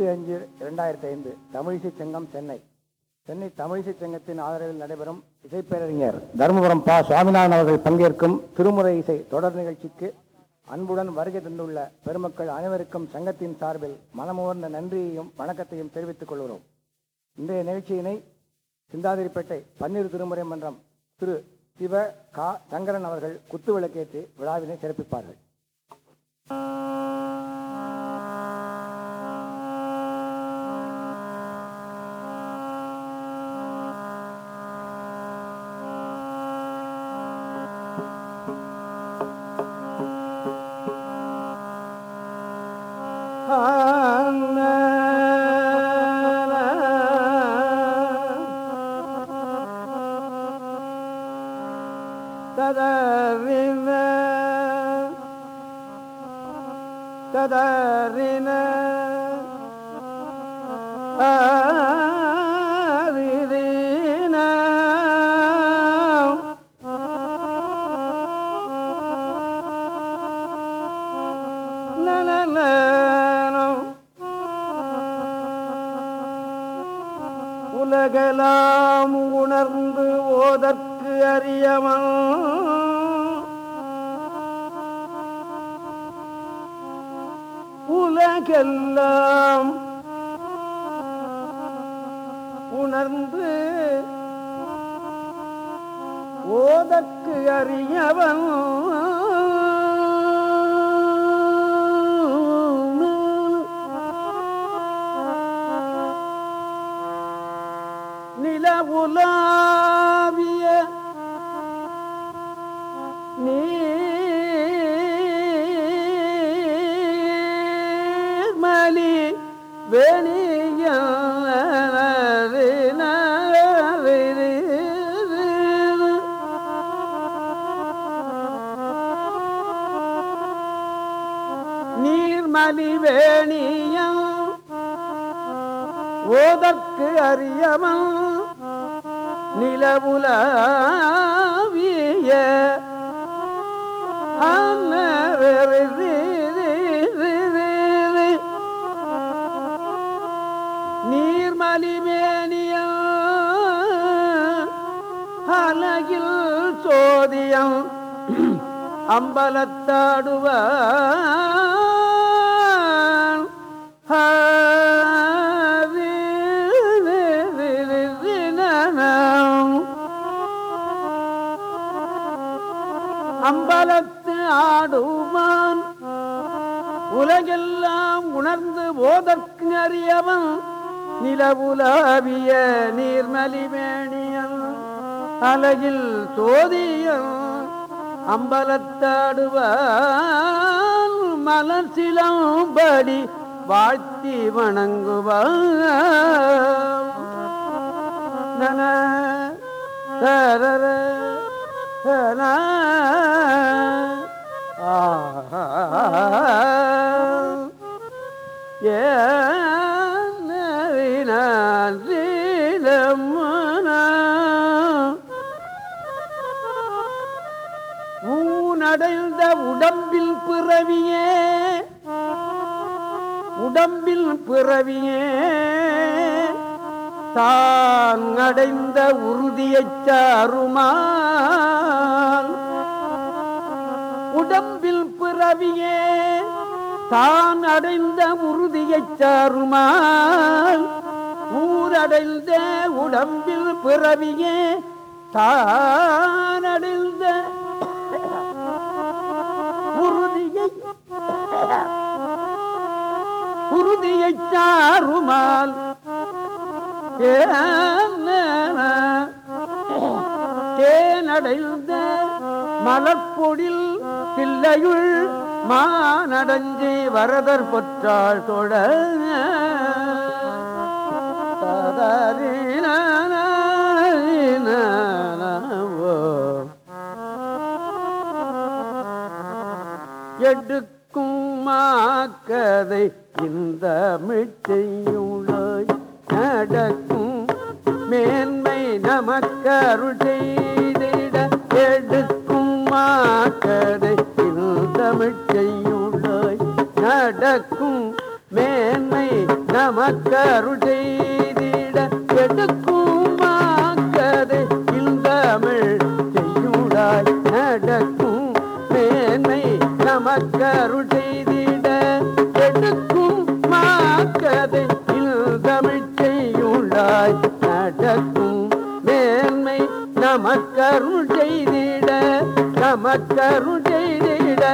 எட்டு அஞ்சு இரண்டாயிரத்தி ஐந்து தமிழிசை சங்கம் சென்னை. சென்னை தமிழிசை சங்கத்தின் ஆதரவில் நடைபெறும் இசைப்பேரறிஞர் தருமபுரம் பா. சுவாமிநாதன் அவர்கள் பங்கேற்கும் திருமுறை இசை தொடர் நிகழ்ச்சிக்கு அன்புடன் வருகை தந்துள்ள பெருமக்கள் அனைவருக்கும் சங்கத்தின் சார்பில் மனமுவர்ந்த நன்றியையும் வணக்கத்தையும் தெரிவித்துக் கொள்கிறோம். இன்றைய நிகழ்ச்சியினை சிந்தாதிரிப்பேட்டை பன்னீர் திருமுறை மன்றம் திரு. சிவ. கா. சங்கரன் அவர்கள் குத்துவிளக்கேற்றி விழாவினை சிறப்பிப்பார்கள். சோதியம் அம்பலத்தாடுவ அம்பலத்து ஆடுமான் உலகெல்லாம் உணர்ந்து போதற்கு அறியவன். நிலவுலாவிய நீர்மலிமேணி அலகில் சோதியம் அம்பலத்தாடுவான். மலர் சிலம்படி வாழ்த்தி வணங்குவான். ஆ ஏ உடம்பில் பிறவியே. உடம்பில் பிறவியே. தான் அடைந்த உறுதியைச் சாருமான் உடம்பில் பிறவியே. தான் அடைந்த உறுதியைச் சாருமான் ஊரடைந்த உடம்பில் பிறவியே. தான் அடைந்த உறுதியைச் சாருமால் தேனடைந்த மலர்பொடில் பிள்ளையுள் மானடஞ்சி வரதர் பொற்றாள் தொட. எட்டு மாக்கதை இந்த மிச்சையுளாய் நடக்கும் மேன்மை நமக்கருள் செய்திட எடுக்கும் மாக்கதை இந்த மிச்சையுளாய் நடக்கும் மேன்மை நமக்கருள் செய்திட எடுக்கும் மா நமக்கருள் செய்திட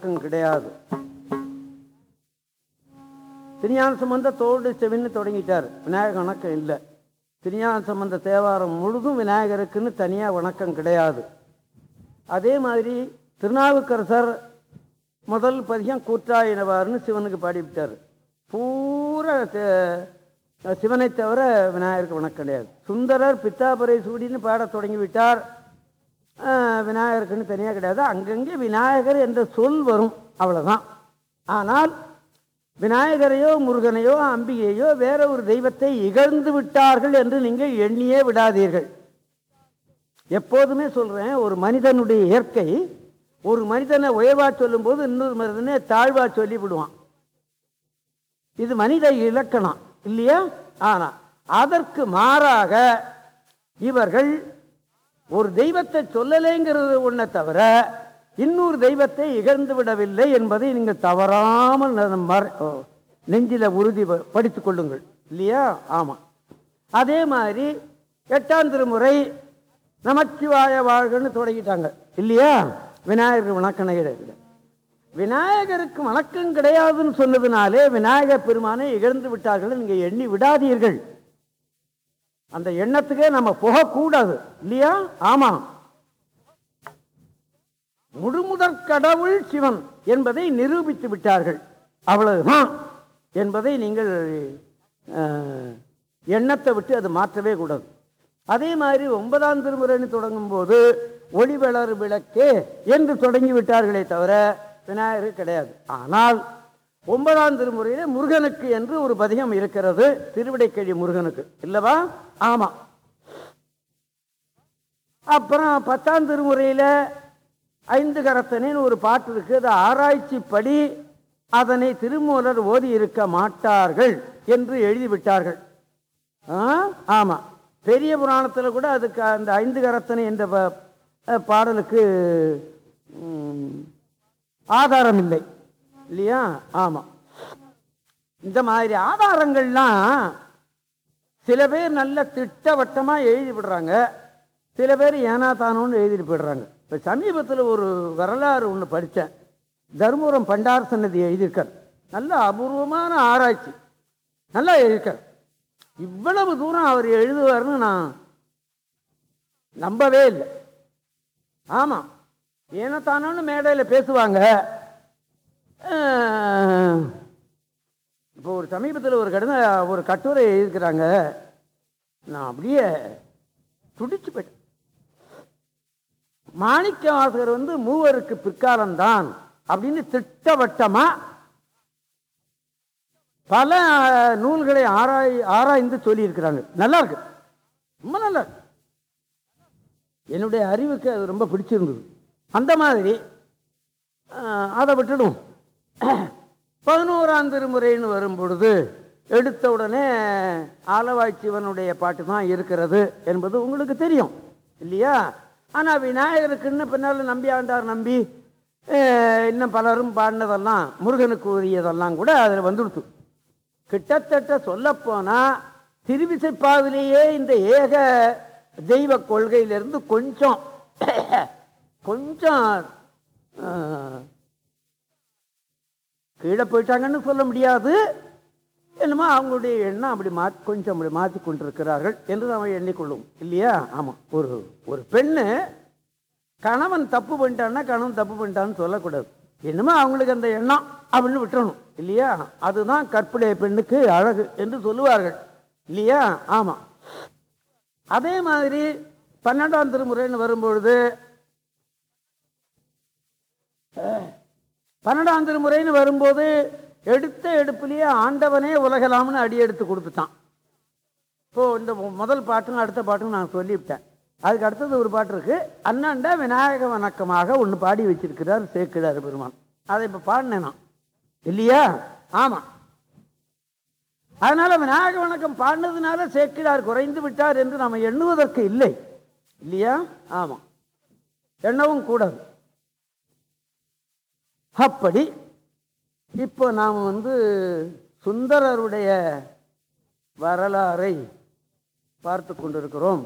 விநாயகருக்கு கிடையாது. திருஞான சம்பந்த தோடு செவின்னு தொடங்கிட்டார். விநாயகர் வணக்கம் இல்லை. திருஞான சம்பந்த தேவாரம் முழுதும் விநாயகருக்குன்னு தனியாக வணக்கம் கிடையாது. அதே மாதிரி திருநாவுக்கரசர் முதல் பதிகம் கூற்றாயினவார்னு சிவனுக்கு பாடிவிட்டார். பூரா சிவனை தவிர விநாயகருக்கு வணக்கம் கிடையாது. சுந்தரர் பித்தாபுரை சூடின்னு பாடத் தொடங்கி விட்டார் விநாயகருக்குன்னு தனியாக கிடையாது. அங்கங்கே விநாயகர் என்ற சொல் வரும். அவ்வளோதான் ஆனால் விநாயகரையோ முருகனையோ அம்பிகையோ வேற ஒரு தெய்வத்தை இகழ்ந்து விட்டார்கள் என்று நீங்கள் எண்ணியே விடாதீர்கள். எப்போதுமே சொல்கிறேன் ஒரு மனிதனுடைய இயற்கை ஒரு மனிதனை உயர்வா சொல்லும்போது இன்னொரு மனிதனை தாழ்வா சொல்லி விடுவான் இது மனித இலக்கணம் இல்லையா? ஆனால் அதற்கு மாறாக இவர்கள் ஒரு தெய்வத்தை சொல்லலைங்கிறது ஒன்றை தவிர இன்னொரு தெய்வத்தை இகழ்ந்து விடவில்லை என்பதை நீங்கள் தவறாமல் நெஞ்சில உறுதி படித்து கொள்ளுங்கள். இல்லையா? ஆமாம் அதே மாதிரி எட்டாம் திருமுறை நமச்சிவாய வாழ்கன்னு தொடங்கிட்டாங்க. இல்லையா? விநாயகர் வணக்கம் கிடையாது விநாயகருக்கு வணக்கம் கிடையாதுன்னு சொன்னதுனாலே விநாயகர் பெருமானை இகழ்ந்து விட்டார்கள். நீங்கள் எண்ணி விடாதீர்கள். அந்த எண்ணத்துக்கே நம்ம போகக்கூடாது. இல்லையா? ஆமா. முழுமுதற் கடவுள் சிவன் என்பதை நிரூபித்து விட்டார்கள். அவ்வளவுதான் என்பதை நீங்கள் எண்ணத்தை விட்டு அது மாற்றவே கூடாது. அதே மாதிரி ஒன்பதாம் திருமுறைன்னு தொடங்கும் போது ஒளிவளர் விளக்கே என்று தொடங்கி விட்டார்களே தவிர விநாயகர் கிடையாது. ஆனால் ஒன்பதாம் திருமுறையில முருகனுக்கு என்று ஒரு பதிகம் இருக்கிறது திருவிடைக்கழி முருகனுக்கு. இல்லவா? ஆமா. அப்புறம் பத்தாம் திருமுறையில் ஐந்து கரத்தனின்னு ஒரு பாட்டு இருக்கு. அது ஆராய்ச்சிப்படி அதனை திருமூலர் ஓதி இருக்க மாட்டார்கள் என்று எழுதிவிட்டார்கள். ஆ? ஆமா. பெரிய புராணத்தில் கூட அதுக்கு அந்த ஐந்து கரத்தனை என்ற பாடலுக்கு ஆதாரம் இல்லை இல்லையா? ஆமா. இந்த மாதிரி ஆதாரங்கள்லாம் சில பேர் நல்ல திட்டவட்டமாக எழுதி விடுறாங்க சில பேர் ஏனா தானோன்னு எழுதிட்டு போயிடுறாங்க. இப்போ சமீபத்தில் ஒரு வரலாறு ஒன்று படித்தேன் தருமபுரம் பண்டார சன்னதி எழுதியிருக்கார். நல்ல அபூர்வமான ஆராய்ச்சி. நல்லா எழுதியிருக்கார். இவ்வளவு தூரம் அவர் எழுதுவார்னு நான் நம்பவே இல்லை. ஆமாம் ஏனத்தானோன்னு மேடையில் பேசுவாங்க. இப்போ ஒரு சமீபத்தில் ஒரு கடந்த ஒரு கட்டுரை எழுதிக்கிறாங்க நான் அப்படியே துடிச்சு போயிட்டேன். மாணிக்க வாசகர் வந்து மூவருக்கு பிற்காலம்தான் அப்படின்னு திட்டவட்டமாக பல நூல்களை ஆராய் ஆராய்ந்து சொல்லியிருக்கிறாங்க. நல்லா இருக்கு ரொம்ப நல்லா இருக்கு என்னுடைய அறிவுக்கு அது ரொம்ப பிடிச்சிருந்தது. அந்த மாதிரி அதை விட்டுடும் பதினோராம் திருமுறைன்னு வரும் பொழுது எடுத்த உடனே ஆலவாய் சிவனுடைய பாட்டு தான் இருக்கிறது என்பது உங்களுக்கு தெரியும் இல்லையா? ஆனால் விநாயகருக்குன்னு பின்னால் நம்பி ஆண்டார் நம்பி இன்னும் பலரும் பாடினதெல்லாம் முருகனுக்கு உரியதெல்லாம் கூட அதில் வந்துடுத்து. கிட்டத்தட்ட சொல்லப்போனால் திருவிசைப்பாவிலேயே இந்த ஏக தெய்வ கொள்கையிலிருந்து கொஞ்சம் கொஞ்சம் கீழே போயிட்டாங்கன்னு சொல்ல முடியாது. என்னமோ அவங்களுடைய எண்ணம் அப்படி மா கொஞ்சம் அப்படி மாற்றி கொண்டிருக்கிறார்கள் என்று நாம் எண்ணிக்கொள்ளும். இல்லையா? ஆமாம் ஒரு ஒரு பெண்ணு கணவன் தப்பு பண்ணிட்டான்னா கணவன் தப்பு பண்ணிட்டான்னு சொல்லக்கூடாது. என்னமோ அவங்களுக்கு அந்த எண்ணம் அப்படின்னு விட்டுறணும். இல்லையா? அதுதான் கற்புடைய பெண்ணுக்கு அழகு என்று சொல்லுவார்கள். இல்லையா? ஆமாம் அதே மாதிரி பன்னெண்டாம் திருமுறைன்னு வரும்பொழுது பன்னெண்டாம் திருமுறைன்னு வரும்போது எடுத்த எடுப்புலேயே ஆண்டவனே உலகலாம்னு அடி எடுத்து கொடுத்துட்டான். இப்போ இந்த முதல் பாட்டும் அடுத்த பாட்டும் நான் சொல்லிவிட்டேன். அதுக்கு அடுத்தது ஒரு பாட்டு இருக்குது அண்ணாண்ட விநாயக வணக்கமாக ஒன்று பாடி வச்சிருக்கிறார் சேக்கிழார் பெருமான். அதை இப்போ பாடினேன் நான். இல்லையா? ஆமாம் அதனால் விநாயக வணக்கம் பாடினதுனால சேக்கிழார் குறைந்து விட்டார் என்று நாம் எண்ணுவதற்கு இல்லை. இல்லையா? ஆமாம் எண்ணவும் கூடாது. அப்படி இப்போ நாம் வந்து சுந்தரருடைய வரலாறை பார்த்து கொண்டிருக்கிறோம்.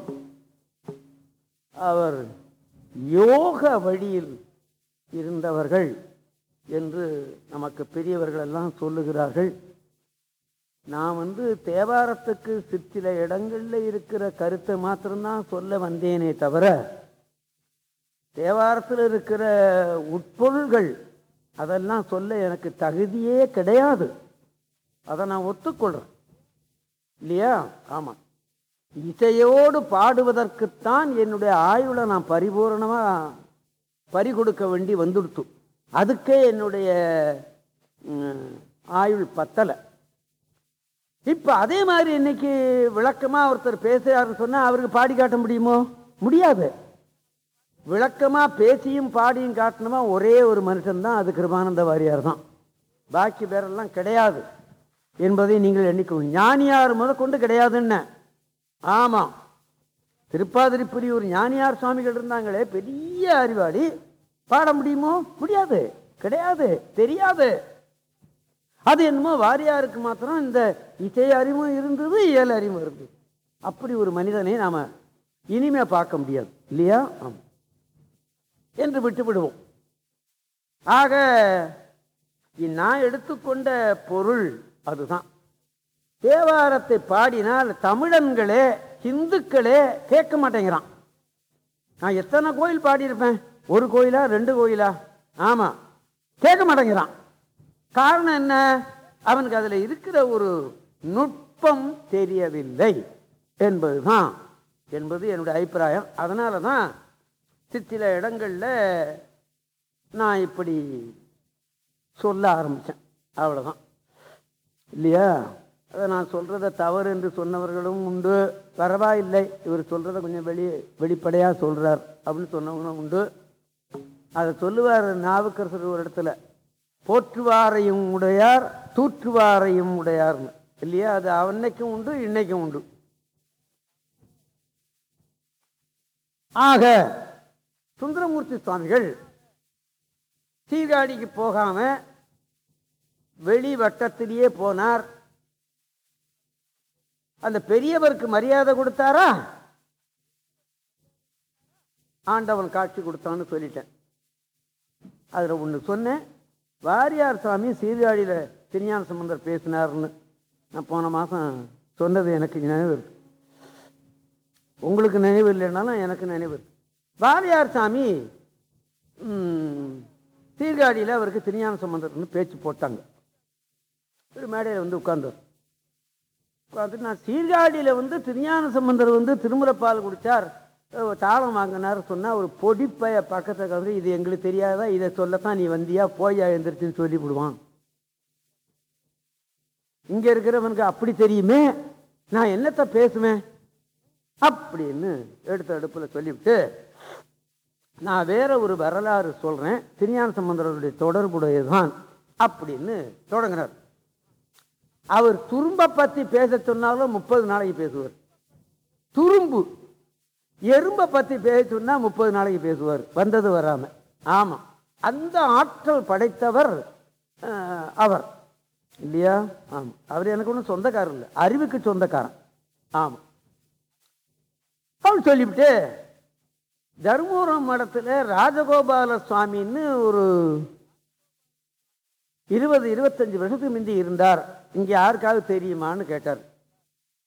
அவர் யோக வழியில் இருந்தவர்கள் என்று நமக்கு பெரியவர்கள் எல்லாம் சொல்லுகிறார்கள். நான் வந்து தேவாரத்துக்கு சிற்சில இடங்களில் இருக்கிற கருத்தை மாத்திரம்தான் சொல்ல வந்தேனே தவிர தேவாரத்தில் இருக்கிற உட்பொருள்கள் அதெல்லாம் சொல்ல எனக்கு தகுதியே கிடையாது. அதை நான் ஒத்துக்கொள்றேன். இல்லையா? ஆமாம் இசையோடு பாடுவதற்குத்தான் என்னுடைய ஆயுளை நான் பரிபூரணமாக பறி கொடுக்க வேண்டி வந்துடுத்து. அதுக்கே என்னுடைய ஆயுள் பத்தலை. இப்போ அதே மாதிரி இன்னைக்கு விளக்கமாக ஒருத்தர் பேசுகிறாருன்னு சொன்னால் அவருக்கு பாடி காட்ட முடியுமோ? முடியாது. விளக்கமாக பேசியும் பாடியும் காட்டணுமா ஒரே ஒரு மனுஷன்தான் அது கிருபானந்த வாரியார் தான். பாக்கி பேரெல்லாம் கிடையாது என்பதை நீங்கள் எண்ணிக்கணும் ஞானியார் முதற்கொண்டு கிடையாதுன்ன. ஆமாம் திருப்பாதிரிப்புரியூர் ஞானியார் சுவாமிகள் இருந்தாங்களே பெரிய அறிவாளி. பாட முடியுமோ? முடியாது. கிடையாது. தெரியாது. அது என்னமோ வாரியாருக்கு மாத்திரம் இந்த இசை அறிவும் இருந்தது இயல் அறிவும் இருந்தது. அப்படி ஒரு மனிதனை நாம் இனிமே பார்க்க முடியாது. இல்லையா? ஆமாம் என்று விட்டு விடுவோம். ஆக நான் எடுத்துக்கொண்ட பொருள் அதுதான். தேவாரத்தை பாடினால் தமிழன்களே இந்துக்களே கேட்க மாட்டேங்கிறான். நான் எத்தனை கோயில் பாடியிருப்பேன்? ஒரு கோயிலா ரெண்டு கோயிலா? ஆமா கேட்க மாட்டேங்கிறான். காரணம் என்ன? அவனுக்கு அதில் இருக்கிற ஒரு நுட்பம் தெரியவில்லை என்பதுதான் என்பது என்னுடைய அபிப்பிராயம். அதனால தான் சில இடங்களில் நான் இப்படி சொல்ல ஆரம்பித்தேன் அவ்வளோதான் இல்லையா? அதை நான் சொல்கிறத தவறு என்று சொன்னவர்களும் உண்டு. பரவாயில்லை இவர் சொல்கிறத கொஞ்சம் வெளி வெளிப்படையாக சொல்கிறார் அப்படின்னு சொன்னவங்களும் உண்டு. அதை சொல்லுவார் நாவுக்கரசர் ஒரு இடத்துல. போற்றுவாரையும் உடையார் தூற்றுவாரையும் உடையார்னு இல்லையா? அது அன்னைக்கும் உண்டு இன்னைக்கும் உண்டு. ஆக சுந்தரமூர்த்தி சுவாமிகள் சீர்காழிக்கு போகாம வெளி வட்டத்திலேயே போனார். அந்த பெரியவருக்கு மரியாதை கொடுத்தாரா? ஆண்டவன் காட்சி கொடுத்தான்னு சொல்லிட்டேன். அதில் ஒன்று சொன்னேன். வாரியார் சாமி சீர்காழியில் திருஞான சம்பந்தர் பேசினார்னு நான் போன மாதம் சொன்னது எனக்கு நினைவு இருக்கு. உங்களுக்கு நினைவு இல்லைன்னாலும் எனக்கு நினைவு இருக்கு. வாரியார் சாமி சீர்காழியில் அவருக்கு திருஞான சம்பந்தர்னு பேச்சு போட்டாங்க. ஒரு மேடையில் வந்து உட்கார்ந்தார். உட்காந்து நான் சீர்காழியில் வந்து திருஞான சம்பந்தர் வந்து திருமுறைப்பால் குடித்தார் தாளம் வாங்கினார் சொன்னால் ஒரு பொடிப்பைய பக்கத்தில் வந்து இது எங்களுக்கு தெரியாதா? இதை சொல்லத்தான் நீ வந்தியா? போயா எழுந்திரிச்சின்னு சொல்லிவிடுவான் இங்கே இருக்கிறவனுக்கு அப்படி தெரியுமே? நான் என்னத்தை பேசுவேன்? அப்படின்னு எடுத்த அடுப்பில் சொல்லிவிட்டு நான் வேற ஒரு வரலாறு சொல்கிறேன் திருஞான சம்பந்தருடைய தொடர்புடையதுதான் அப்படின்னு தொடங்கினார் அவர் துரும்பை பற்றி பேச சொன்னாலும் முப்பது நாளைக்கு பேசுவார். துரும்பு எறும்பை பற்றி பேச சொன்னால் முப்பது நாளைக்கு பேசுவார். வந்தது வராமல் ஆமாம் அந்த ஆற்றல் படைத்தவர் அவர். இல்லையா? ஆமாம் அவர் எனக்கு ஒன்றும் சொந்தக்காரர் இல்லை. அறிவுக்கு சொந்தக்காரன். ஆமாம் அவர் சொல்லிவிட்டு தருமபுரம் மடத்தில் ராஜகோபால சுவாமின்னு ஒரு இருபது இருபத்தஞ்சி வருஷத்துக்கு முந்தி இருந்தார். இங்கே யாருக்காவது தெரியுமான்னு கேட்டார்.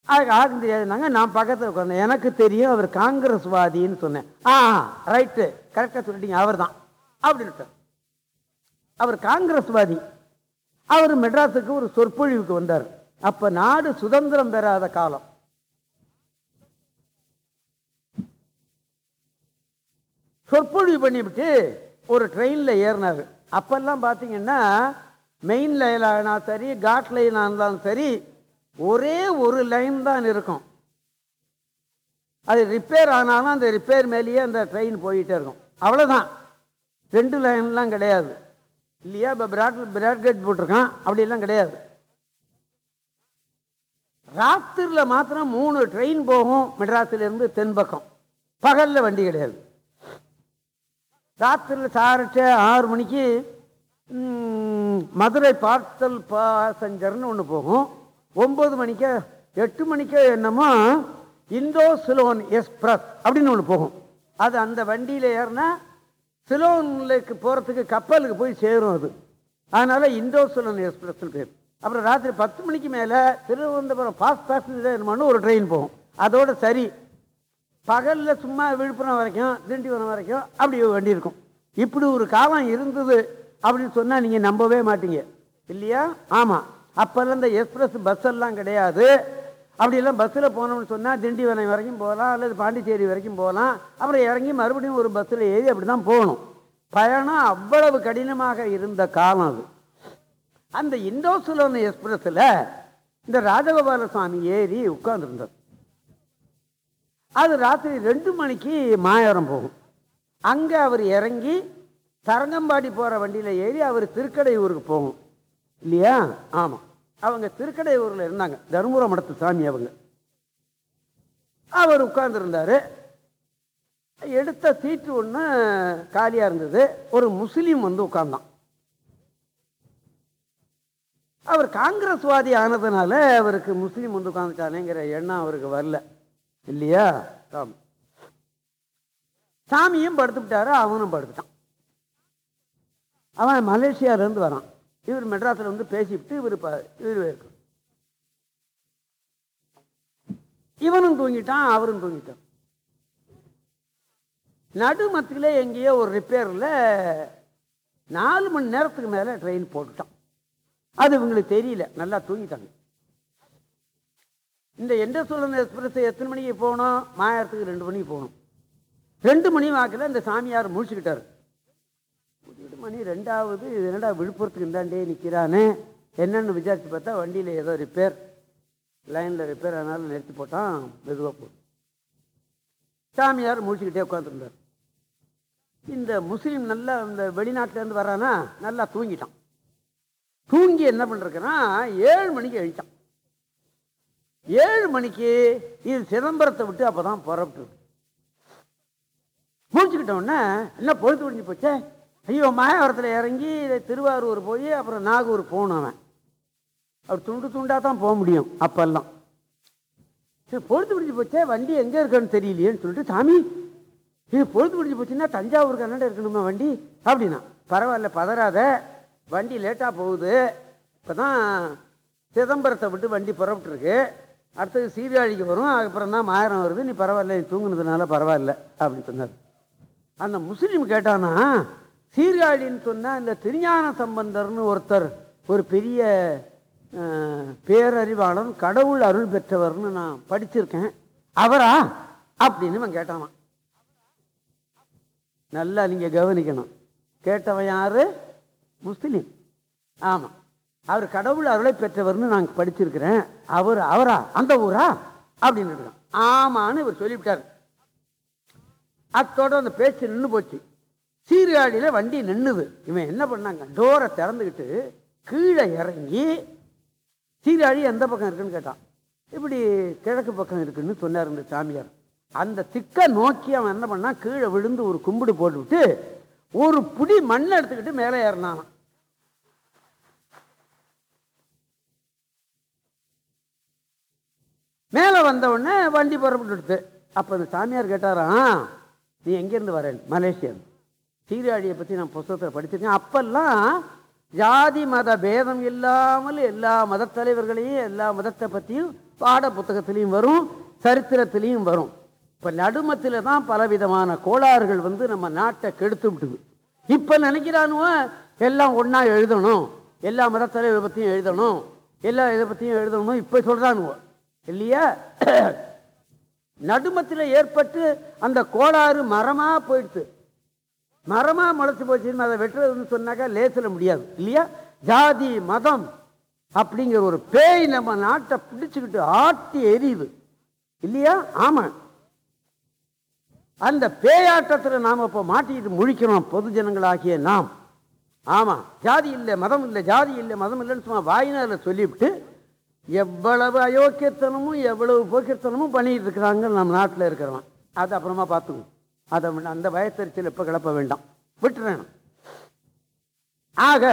அதுக்கு யாருக்கும் தெரியாதுனாங்க நான் பக்கத்தில் உட்காந்தேன் எனக்கு தெரியும் அவர் காங்கிரஸ்வாதின்னு சொன்னேன். ஆ ரைட்டு. கரெக்டாக சொல்லிட்டீங்க அவர் தான் அப்படின்ட்டு அவர் காங்கிரஸ்வாதி. அவர் மெட்ராஸுக்கு ஒரு சொற்பொழிவுக்கு வந்தார். அப்போ நாடு சுதந்திரம் பெறாத காலம். சொற்பொழிவு பண்ணிவிட்டு ஒரு ட்ரெயினில் ஏறினார். அப்போல்லாம் பார்த்தீங்கன்னா மெயின் லைன் ஆனாலும் சரி காட் லைன் ஆனாலும் சரி ஒரே ஒரு லைன் தான் இருக்கும். அது ரிப்பேர் ஆனாலும் அந்த ரிப்பேர் மேலேயே அந்த ட்ரெயின் போயிட்டே இருக்கும். அவ்வளோதான் ரெண்டு லைன்லாம் கிடையாது. இல்லையா? இப்போ பிராட் பிராட்கேட் போட்டிருக்கான். அப்படிலாம் கிடையாது. ராத்திரியில் மாத்திரம் மூணு ட்ரெயின் போகும் மெட்ராஸிலேருந்து தென்பக்கம். பகலில் வண்டி கிடையாது. ராத்திரியில் சாரிட்டு ஆறு மணிக்கு மதுரை பார்த்தல் பாசஞ்சர்னு ஒன்று போகும். ஒம்பது மணிக்கு எட்டு மணிக்கு என்னமோ இந்தோ சிலோன் எக்ஸ்பிரஸ் அப்படின்னு ஒன்று போகும். அது அந்த வண்டியில் ஏறினா சிலோனுக்கு போகிறதுக்கு கப்பலுக்கு போய் சேரும் அது. அதனால் இந்தோ சிலோன் எக்ஸ்பிரஸ்னு பேர். அப்புறம் ராத்திரி பத்து மணிக்கு மேலே திருவனந்தபுரம் ஃபாஸ்ட் பேசஞ்சர் என்னமோன்னு ஒரு ட்ரெயின் போகும். அதோட சரி. பகலில் சும்மா விழுப்புரம் வரைக்கும் திண்டிவனம் வரைக்கும் அப்படி வண்டி இருக்கும். இப்படி ஒரு காலம் இருந்தது அப்படின்னு சொன்னால் நீங்கள் நம்பவே மாட்டீங்க. இல்லையா? ஆமாம் அப்போல்லாம் இந்த எக்ஸ்பிரஸ் பஸ் எல்லாம் கிடையாது. அப்படியெல்லாம் பஸ்ஸில் போனோம்னு சொன்னால் திண்டிவனம் வரைக்கும் போகலாம் அல்லது பாண்டிச்சேரி வரைக்கும் போகலாம். அப்புறம் இறங்கி மறுபடியும் ஒரு பஸ்ஸில் ஏறி அப்படி தான் போகணும். பயணம் அவ்வளவு கடினமாக இருந்த காலம் அது. அந்த இண்டோசுலோன் எக்ஸ்பிரஸில் இந்த ராஜகோபால சுவாமி ஏறி உட்கார்ந்துருந்தார். அது ராத்திரி ரெண்டு மணிக்கு மாயாரம் போகும். அங்கே அவர் இறங்கி தரங்கம்பாடி போகிற வண்டியில் ஏறி அவர் திருக்கடையூருக்கு போகும். இல்லையா? ஆமாம் அவங்க திருக்கடையூரில் இருந்தாங்க. தருமபுர மடத்து சாமி அவங்க. அவர் உட்கார்ந்துருந்தார். எடுத்த சீட்டு ஒன்று காலியாக இருந்தது. ஒரு முஸ்லீம் வந்து உட்கார்ந்தான். அவர் காங்கிரஸ்வாதி ஆனதுனால அவருக்கு முஸ்லீம் வந்து உட்காந்துட்டானேங்கிற எண்ணம் அவருக்கு வரல. இல்லையா? ராம் சாமியும் படுத்துக்கிட்டாரு அவனும் படுத்துட்டான். அவன் மலேசியாவிலேருந்து வரான். இவர் மெட்ராஸில் வந்து பேசிவிட்டு இவர் இவர் இருக்கும் இவனும் தூங்கிட்டான் அவரும் தூங்கிட்டான். நடுமத்தில் எங்கேயோ ஒரு ரிப்பேரில் நாலு மணி நேரத்துக்கு மேலே ட்ரெயின் போட்டுட்டான். அது இவங்களுக்கு தெரியல. நல்லா தூங்கிட்டாங்க. இந்த எந்த சூழல் எக்ஸ்பிரஸ் எத்தனை மணிக்கு போகணும்? மாயத்துக்கு ரெண்டு மணிக்கு போகணும். ரெண்டு மணி வாக்கில் இந்த சாமியார் முழிச்சுக்கிட்டாரு. மணி ரெண்டாவது இது என்னடா விழுப்புரத்துக்கு இந்தாண்டே நிற்கிறானே என்னென்னு விசாரித்து பார்த்தா வண்டியில் ஏதோ ரிப்பேர் லைனில் ரிப்பேர் ஆனாலும் நிறுத்தி போட்டான் மெதுவாக போடும் சாமியார் முழிச்சுக்கிட்டே உட்காந்துருந்தார் இந்த முஸ்லீம் நல்லா இந்த வெளிநாட்டிலேருந்து வரானா நல்லா தூங்கிட்டான். தூங்கி என்ன பண்ணுறக்குன்னா ஏழு மணிக்கு எழுந்தான். ஏழு மணிக்கு இது சிதம்பரத்தை விட்டு அப்பதான் புறப்பட்டு முடிச்சுக்கிட்டோன்னா என்ன பொழுது முடிஞ்சு போச்சே? ஐயோ மாயவரத்தில் இறங்கி திருவாரூர் போய் அப்புறம் நாகூர் போகணும் அவன் அவர் துண்டு துண்டாக தான் போக முடியும் அப்பெல்லாம். சரி பொழுது முடிஞ்சு போச்சே? வண்டி எங்கே இருக்கான்னு தெரியலையேன்னு சொல்லிட்டு சாமி இது பொழுது முடிஞ்சு போச்சுன்னா தஞ்சாவூருக்கு அண்ணாண்ட இருக்கணுமா வண்டி? அப்படின்னா பரவாயில்ல பதறாத. வண்டி லேட்டாக போகுது. இப்போ தான் சிதம்பரத்தை விட்டு வண்டி புறப்பட்டுருக்கு. அடுத்தது சீர்காழிக்கு வரும் அதுக்கப்புறம் தான் மாயிரம் வருது. நீ பரவாயில்ல நீ தூங்குனதுனால பரவாயில்ல அப்படின்னு சொன்னார். அந்த முஸ்லீம் கேட்டானா சீர்காழின்னு சொன்னால் இந்த திருஞான சம்பந்தர்னு ஒருத்தர் ஒரு பெரிய பேரறிவாளன் கடவுள் அருள் பெற்றவர்னு நான் படிச்சிருக்கேன். அவரா? அப்படின்னு அவன் கேட்டானான் நல்லா நீங்கள் கவனிக்கணும். கேட்டவன் யார்? முஸ்லீம். ஆமாம் அவர் கடவுள் அருளை பெற்றவர்னு நாங்கள் படிச்சிருக்கிறேன். அவர் அவரா? அந்த ஊரா? அப்படின்னு இருக்கான். ஆமான்னு இவர் சொல்லிவிட்டார். அத்தோட அந்த பேச்சு நின்று போச்சு. சீர்காழியில் வண்டி நின்னுது. இவன் என்ன பண்ணாங்க? டோரை திறந்துக்கிட்டு கீழே இறங்கி சீர்காழி எந்த பக்கம் இருக்குன்னு கேட்டான். இப்படி கிழக்கு பக்கம் இருக்குன்னு சொன்னார் இந்த சாமியார். அந்த திக்கை நோக்கி அவன் என்ன பண்ணான்? கீழே விழுந்து ஒரு கும்பிடு போட்டுவிட்டு ஒரு புடி மண்ணை எடுத்துக்கிட்டு மேலே ஏறினான். மேலே வந்தவுடனே வண்டி புறப்பட்டுடுது அப்போ அந்த சாமியார் கேட்டாராம் நீ எங்கேருந்து வரேன்? மலேசியன் சீர்காழியை பற்றி நான் புஸ்தகத்தில் படிச்சிருக்கேன். அப்பெல்லாம் ஜாதி மத பேதம் இல்லாமல் எல்லா மதத்தலைவர்களையும் எல்லா மதத்தை பற்றியும் பாட புத்தகத்திலையும் வரும் சரித்திரத்திலையும் வரும். இப்போ நடுமத்தில் தான் பலவிதமான கோளாறுகள் வந்து நம்ம நாட்டை கெடுத்து விட்டுது. இப்போ நினைக்கிறானுவ எல்லாம் ஒன்றா எழுதணும். எல்லா மதத்தலைவரை பற்றியும் எழுதணும். எல்லா இதை பற்றியும் எழுதணும் இப்போ சொல்கிறானுவோ இல்லையா? நடுமத்தில் ஏற்பட்டு அந்த கோளாறு மரமாக போயிடுச்சு மரமாக முளைச்சி போச்சுன்னு அதை வெட்டுறதுன்னு சொன்னாக்கா லேசில் முடியாது. இல்லையா? ஜாதி மதம் அப்படிங்கிற ஒரு பேய் நம்ம நாட்டை பிடிச்சுக்கிட்டு ஆட்டி எரியுது இல்லையா? ஆமாம் அந்த பேயாட்டத்தில் நாம் இப்போ மாட்டிக்கிட்டு முழிக்கிறோம். பொது ஜனங்களாகிய நாம். ஆமாம் ஜாதி இல்லை மதம் இல்லை ஜாதி இல்லை மதம் இல்லைன்னு சும்மா வாயினால சொல்லிவிட்டு எவ்வளவு அயோக்கியத்தனமும் எவ்வளவு போக்கியத்தனமும் பண்ணிட்டு இருக்கிறாங்க நம்ம நாட்டில் இருக்கிறவன். அது அப்புறமா பார்த்துக்கணும் அதை அந்த பயத்தறிச்சல் இப்போ கிளப்ப வேண்டாம். விட்டுறேன். ஆக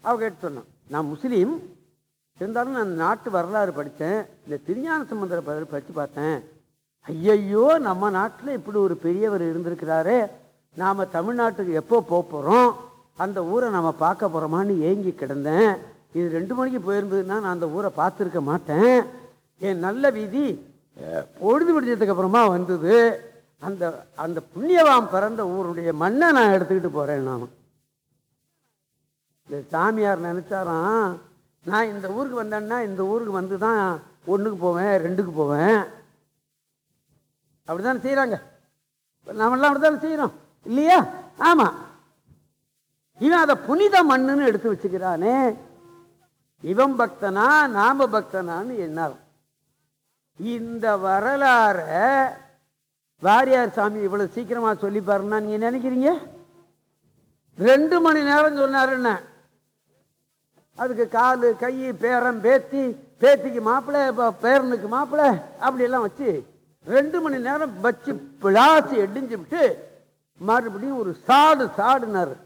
அவ கேட்டு சொன்னான் நான் முஸ்லீம். இருந்தாலும் நான் நாட்டு வரலாறு படித்தேன். இந்த திருஞான சம்பந்தரை படித்து பார்த்தேன். ஐயையோ நம்ம நாட்டில் இப்படி ஒரு பெரியவர் இருந்திருக்கிறாரு. நாம் தமிழ்நாட்டுக்கு எப்போ போக போகிறோம் அந்த ஊரை நம்ம பார்க்க போகிறோமான்னு ஏங்கி கிடந்தேன். இது ரெண்டு மணிக்கு போயிருந்ததுன்னா நான் அந்த ஊரை பார்த்துருக்க மாட்டேன். என் நல்ல வீதி பொழுது விடிஞ்சதுக்கு அப்புறமா வந்தது. அந்த அந்த புண்ணியவாம் பிறந்த ஊருடைய மண்ணை நான் எடுத்துக்கிட்டு போகிறேன் நான். இந்த சாமியார் நினச்சாராம் நான் இந்த ஊருக்கு வந்தேன்னா இந்த ஊருக்கு வந்து தான் ஒன்றுக்கு போவேன் ரெண்டுக்கு போவேன். அப்படிதானே செய்கிறாங்க நாமெல்லாம் அப்படிதானே செய்கிறோம் இல்லையா? ஆமாம் இவன் அதை புனித மண்ணுன்னு எடுத்து வச்சுக்கிறானே. இவன் பக்தனா நாம பக்தனான்னு எண்ணார் இந்த வரலாற வாரியார் சாமி இவ்வளவு சீக்கிரமா சொல்லிப்பாருன்னா நீங்க நினைக்கிறீங்க? ரெண்டு மணி நேரம் சொன்னாருன்ன அதுக்கு காலு கை பேரன் பேத்தி பேத்திக்கு மாப்பிள்ள பேரனுக்கு மாப்பிள்ள அப்படியெல்லாம் வச்சு ரெண்டு மணி நேரம் வச்சு பிளாசி எடிஞ்சு விட்டு மறுபடியும் ஒரு சாடு சாடுனாரு.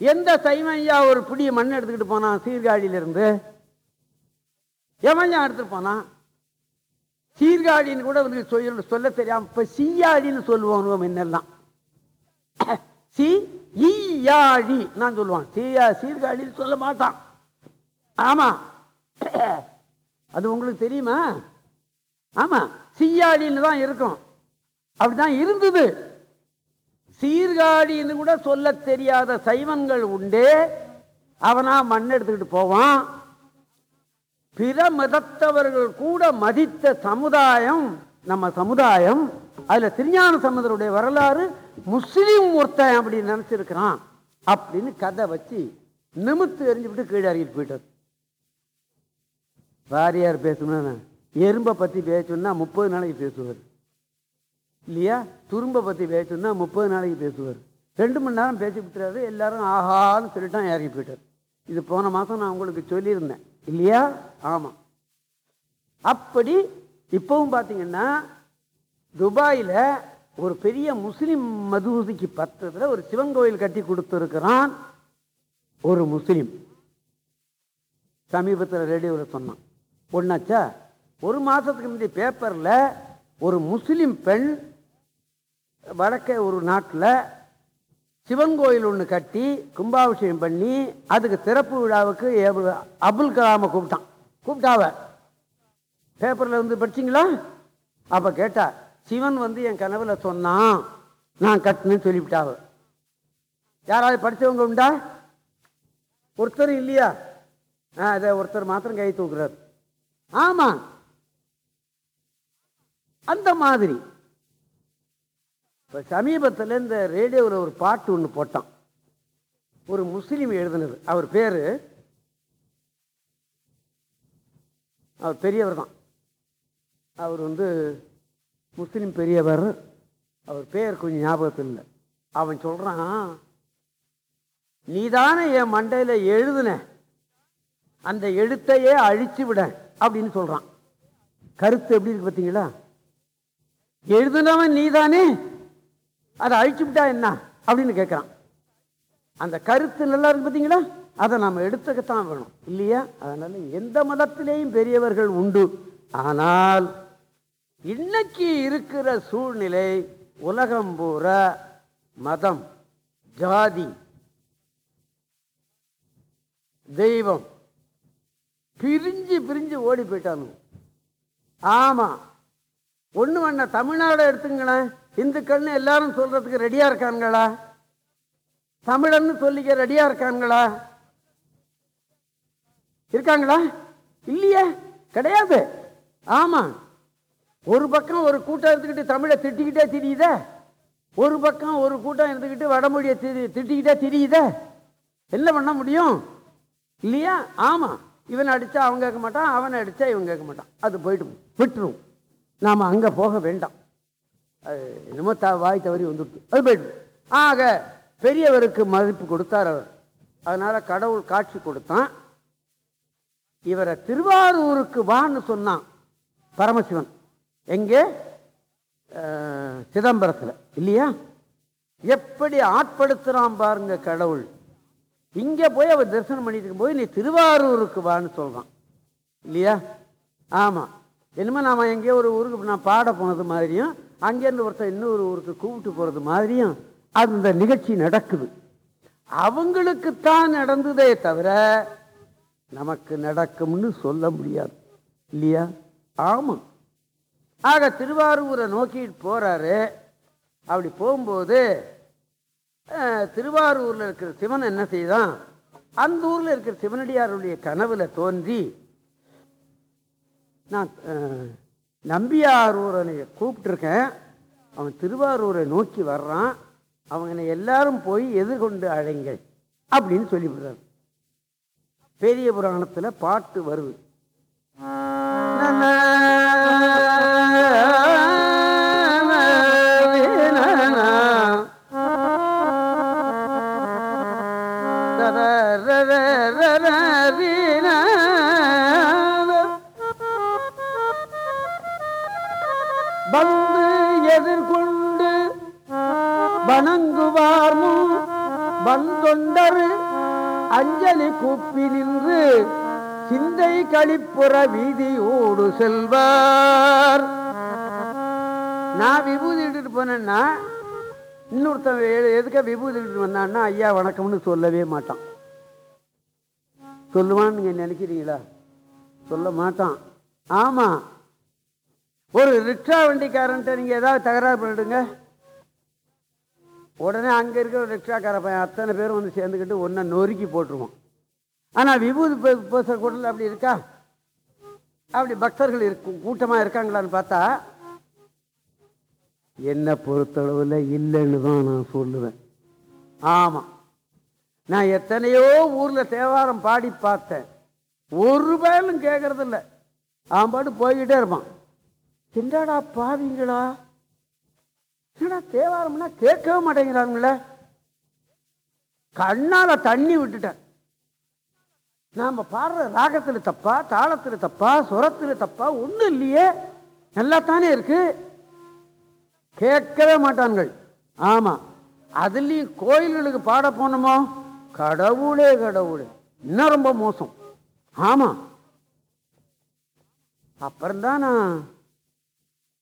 எந்த சைமையா ஒரு பிடி மண் எடுத்துக்கிட்டு போனான் சீர்காழியிலிருந்து? எவன் எடுத்துட்டு போனான் சீர்காழின்னு கூட வந்து சொல்ல சொல்ல தெரியாம இப்ப சீயாழின்னு சொல்லுவோம் முன்னெல்லாம். சி ஈயாழி நான் சொல்லுவான். சீயா சீர்காழின்னு சொல்ல மாட்டான். ஆமா. அது உங்களுக்கு தெரியுமா? ஆமா. சீயாழின்னு தான் இருக்கும். அப்படிதான் இருந்தது. சீர்காழின்னு கூட சொல்ல தெரியாத சைவன்கள் உண்டே. அவனா மண் எடுத்துக்கிட்டு போவான். பிற மதத்தவர்கள் கூட மதித்த சமுதாயம் நம்ம சமுதாயம் அதுல திருஞான சமுதருடைய வரலாறு முஸ்லீம் ஒருத்தன் அப்படி நினைச்சிருக்கிறான் அப்படின்னு கதை வச்சு நிமித்து எரிஞ்சுவிட்டு கீழே இறங்கிட்டு போயிட்டார். வாரியார் பேசணும்னா எறும்பை பத்தி பேசணும்னா முப்பது நாளைக்கு பேசுவார். இல்லையா? துரும்பை பற்றி பேசுனா முப்பது நாளைக்கு பேசுவார். ரெண்டு மணி நேரம் பேசி விட்டுறாரு எல்லாரும் ஆஹான்னு சொல்லிட்டான் இறங்கி போயிட்டார். இது போன மாதம் நான் உங்களுக்கு சொல்லியிருந்தேன். இல்லையா? ஆமாம் அப்படி இப்போவும் பார்த்தீங்கன்னா துபாயில் ஒரு பெரிய முஸ்லீம் மதூதிக்கு பக்கத்தில் ஒரு சிவன் கோயில் கட்டி கொடுத்துருக்கிறான் ஒரு முஸ்லீம். சமீபத்தில் ரேடியோவில் சொன்னான். ஒன்றாச்சா ஒரு மாதத்துக்கு முந்தைய பேப்பரில் ஒரு முஸ்லீம் பெண் வடக்கே ஒரு நாட்டில் சிவன் கோயில் ஒன்று கட்டி கும்பாபிஷேகம் பண்ணி அதுக்கு திறப்பு விழாவுக்கு ஏபு- அபுல் கலாமை கூப்பிட்டான். கூப்பிட்டாவ. பேப்பரில் வந்து படிச்சிங்களா? அப்போ கேட்டா சிவன் வந்து என் கனவில் சொன்னான் நான் கட்டினேன்னு சொல்லிவிட்டாவ. யாராவது படிச்சவங்க உண்டா? ஒருத்தர் இல்லையா? ஆ அதை ஒருத்தர் மாத்திரம் கை தூக்குறாரு. ஆமாம் அந்த மாதிரி. இப்போ சமீபத்தில் இந்த ரேடியோவில் ஒரு பாட்டு ஒன்று போட்டான். ஒரு முஸ்லீம் எழுதினது. அவர் பேர் அவர் பெரியவர் தான். அவர் வந்து முஸ்லீம் பெரியவர். அவர் பேர் கொஞ்சம் ஞாபகத்தில் இல்லை. அவன் சொல்கிறான் நீதானே என் மண்டையில் எழுதுன. அந்த எழுத்தையே அழிச்சு விட. அப்படின்னு சொல்கிறான் கருத்து எப்படி இருக்கு பார்த்தீங்களா எழுதுனவன் நீதானே அதை அழிச்சு விட்டா என்ன? அப்படின்னு கேட்குறான் அந்த கருத்து நல்லா இருக்கு பார்த்தீங்களா? அதை நாம் எடுத்துக்கத்தான் வேணும் இல்லையா? அதனால எந்த மதத்திலேயும் பெரியவர்கள் உண்டு. ஆனால் இன்னைக்கு இருக்கிற சூழ்நிலை உலகம் பூரா மதம் ஜாதி தெய்வம் பிரிஞ்சு பிரிஞ்சு ஓடி போயிட்டானு ஆமாம் ஒன்று வேணா தமிழ்நாடு எடுத்துங்களேன். இந்துக்கள்னு எல்லாரும் சொல்றதுக்கு ரெடியா இருக்காங்களா தமிழன்னு சொல்லிக்க ரெடியா இருக்காங்களா இருக்காங்களா? இல்லையே கிடையாது. ஆமா. ஒரு பக்கம் ஒரு கூட்டம் இருந்துக்கிட்டு தமிழை திட்டிக்கிட்டே தெரியுத. ஒரு பக்கம் ஒரு கூட்டம் இருந்துக்கிட்டு வடமொழியை திரி திட்டிக்கிட்டே திரியுதே. என்ன பண்ண முடியும்? இல்லையா? ஆமா. இவன் அடிச்சா அவன் கேட்க மாட்டான் அவனை அடிச்சா இவன் கேட்க மாட்டான். அது போயிடும் விட்டுருவோம் நாம அங்க போக வேண்டாம். அது என்னமோ த வாய் தவறி வந்துட்டு அது போயிடும் ஆக பெரியவருக்கு மதிப்பு கொடுத்தார் அவர். அதனால் கடவுள் காட்சி கொடுத்தான். இவரை திருவாரூருக்கு வான்னு சொன்னான் பரமசிவன். எங்கே? சிதம்பரத்தில். இல்லையா? எப்படி ஆட்படுத்துகிறான் பாருங்க கடவுள். இங்கே போய் அவர் தரிசனம் பண்ணிட்டு இருக்கும்போது நீ திருவாரூருக்கு வான்னு சொல்கிறான் இல்லையா? ஆமாம் என்னமோ நாம் எங்கேயோ ஒரு ஊருக்கு நான் பாட போனது மாதிரியும் அங்கேருந்து ஒருத்தர் இன்னொரு ஊருக்கு கூப்பிட்டு போகிறது மாதிரியும் அந்த நிகழ்ச்சி நடக்குது. அவங்களுக்குத்தான் நடந்ததே தவிர நமக்கு நடக்கும்னு சொல்ல முடியாது. இல்லையா? ஆமாம் ஆக திருவாரூரை நோக்கிட்டு போகிறாரு அப்படி போகும்போது திருவாரூரில் இருக்கிற சிவன் என்ன செய்தான்? அந்த ஊரில் இருக்கிற சிவனடியாருடைய கனவில் தோன்றி நான் நம்பியாரூரனை கூப்பிட்டுருக்கேன். அவன் திருவாரூரை நோக்கி வர்றான். அவனை எல்லாரும் போய் எதிர்கொண்டு அழைங்கள் அப்படின்னு சொல்லிவிடுறார். பெரிய புராணத்தில் பாட்டு வருது. வணங்குவார் வந்தொண்டர் அஞ்சலி கூப்பி நின்று சிந்தை கழிப்புற வீதியோடு செல்வார். நான் விபூதி இட்டுட்டு போனேன்னா இன்னொருத்தன் எதுக்க விபூதி இட்டுட்டு வந்தான்னா ஐயா வணக்கம்னு சொல்லவே மாட்டான். சொல்லுவான்னு நீங்க நினைக்கிறீங்களா? சொல்ல மாட்டான். ஆமா. ஒரு ரிக்ஷா வண்டிக்காரன்ட்ட நீங்க ஏதாவது தகராறு பண்ணிடுங்க. உடனே அங்கே இருக்கிற ரிக்ஷாக்கார பையன் அத்தனை பேரும் வந்து சேர்ந்துக்கிட்டு ஒன்றை நொறுக்கி போட்டுருவோம் ஆனால் விபூதி பே- கூட்டத்தில் அப்படி இருக்கா? அப்படி பக்தர்கள் இருக்கும் கூட்டமாக இருக்காங்களான்னு பார்த்தா என்னை பொறுத்தளவில் இல்லைன்னு தான் நான் சொல்லுவேன். ஆமாம் நான் எத்தனையோ ஊரில் தேவாரம் பாடி பார்த்தேன். ஒரு பயலும் கேட்கறதில்ல இல்லை அவன் பாட்டு போய்கிட்டே இருப்பான். திண்டாடா பாவிங்களா? என்னடா தேவாரம்னா கேட்கவே மாட்டேங்கிறாங்களே கண்ணால் தண்ணி விட்டுட்டேன். நாம் பாடுற ராகத்தில் தப்பா தாளத்தில் தப்பா சுரத்தில் தப்பா ஒன்றும் இல்லையே. நல்லா தானே இருக்கு. கேட்கவே மாட்டான்கள். ஆமாம் அதுலேயும் கோயில்களுக்கு பாட போனோமோ கடவுளே கடவுளே. இன்னும் ரொம்ப மோசம். ஆமாம் அப்புறம்தான்? நான்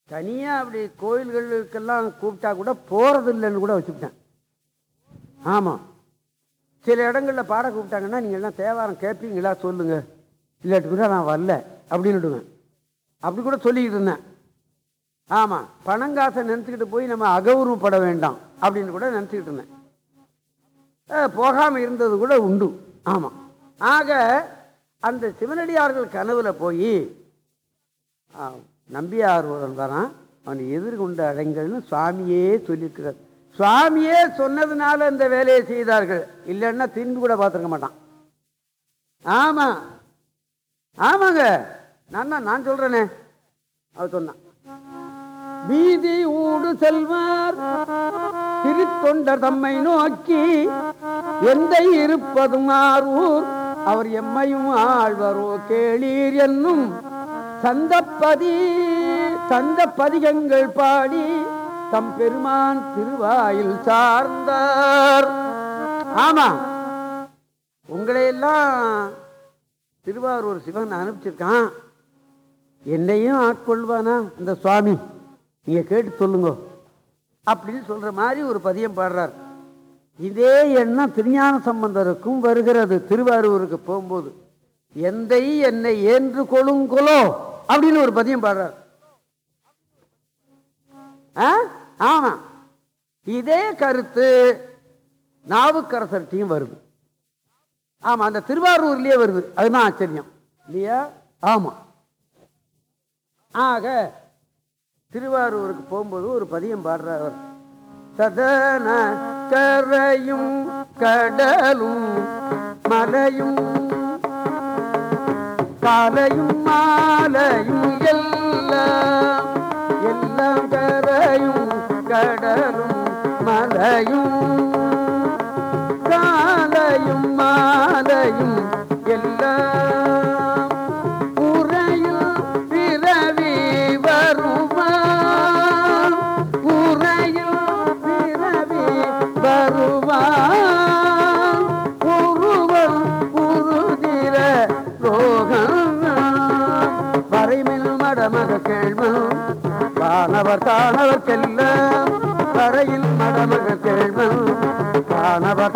தனியாக அப்படி கோயில்களுக்கெல்லாம் கூப்பிட்டா கூட போகிறது இல்லைன்னு கூட வச்சுக்கிட்டேன். ஆமாம் சில இடங்களில் பாட கூப்பிட்டாங்கன்னா நீங்கள் எல்லாம் தேவாரம் கேட்பீங்களா சொல்லுங்கள் இல்லாட்டி கூட நான் வரல அப்படின்னுடுவேன். அப்படி கூட சொல்லிக்கிட்டு இருந்தேன். ஆமாம் பணங்காசை நினச்சிக்கிட்டு போய் நம்ம அகௌரவப்பட வேண்டாம் அப்படின்னு கூட நினச்சிக்கிட்டு இருந்தேன். போகாமல் இருந்தது கூட உண்டு. ஆமாம் ஆக அந்த சிவனடியார்கள் கனவில் போய் ஆ, நம்பியார் ஒருவன் வரான். அவனை எதிர்கொண்டு அடைங்கள்னு சுவாமியே சொல்லியிருக்கிறார். சுவாமியே சொன்னதுனால இந்த வேலையை செய்தார்கள். இல்லைன்னா திரும்பி கூட பார்த்துருக்க மாட்டான். ஆமாம் ஆமாங்க. நான் தான் நான் சொல்கிறேனே அவர் சொன்னான். வீதி ஊடு செல்வார். திருத்தொண்டர் தம்மை நோக்கி எந்த இருப்பதும் ஆரூர் அவர் எம்மையும் ஆழ்வரோ கேளீர் என்னும் தந்தப்பதி தந்த பதிகங்கள் பாடி தம் பெருமான் திருவாயில் சார்ந்தார். ஆமா உங்களை எல்லாம் திருவாரூர் சிவன் அனுப்பிச்சிருக்கான். என்னையும் ஆட்கொள்வானா இந்த சுவாமி? நீங்க கேட்டு சொல்லுங்க. அப்படின்னு சொல்ற மாதிரி ஒரு பதியம் பாடுறார். இதே எண்ணம் திருஞான சம்பந்தருக்கும் வருகிறது. திருவாரூருக்கு போகும்போது. எந்தை என்னை ஏன்று கொழுங்கொலோ? அப்படின்னு ஒரு பதியம் பாடுறார். ஆ? ஆமா இதே கருத்து நாவுக்கரசர்கிட்டையும் வருது. ஆமா அந்த திருவாரூர்லயே வருது. அதுதான் ஆச்சரியம். இல்லையா? ஆமா. ஆக திருவாரூருக்கு போகும்போது ஒரு பதியம் பாடுறார் சதன கரையும் கடலும் மலையும் காலையும் மாலையும் எல்லாம் எல்லாம் கரையும் கடலும் மலையும். காலையும் மாலையும் எல்லாம்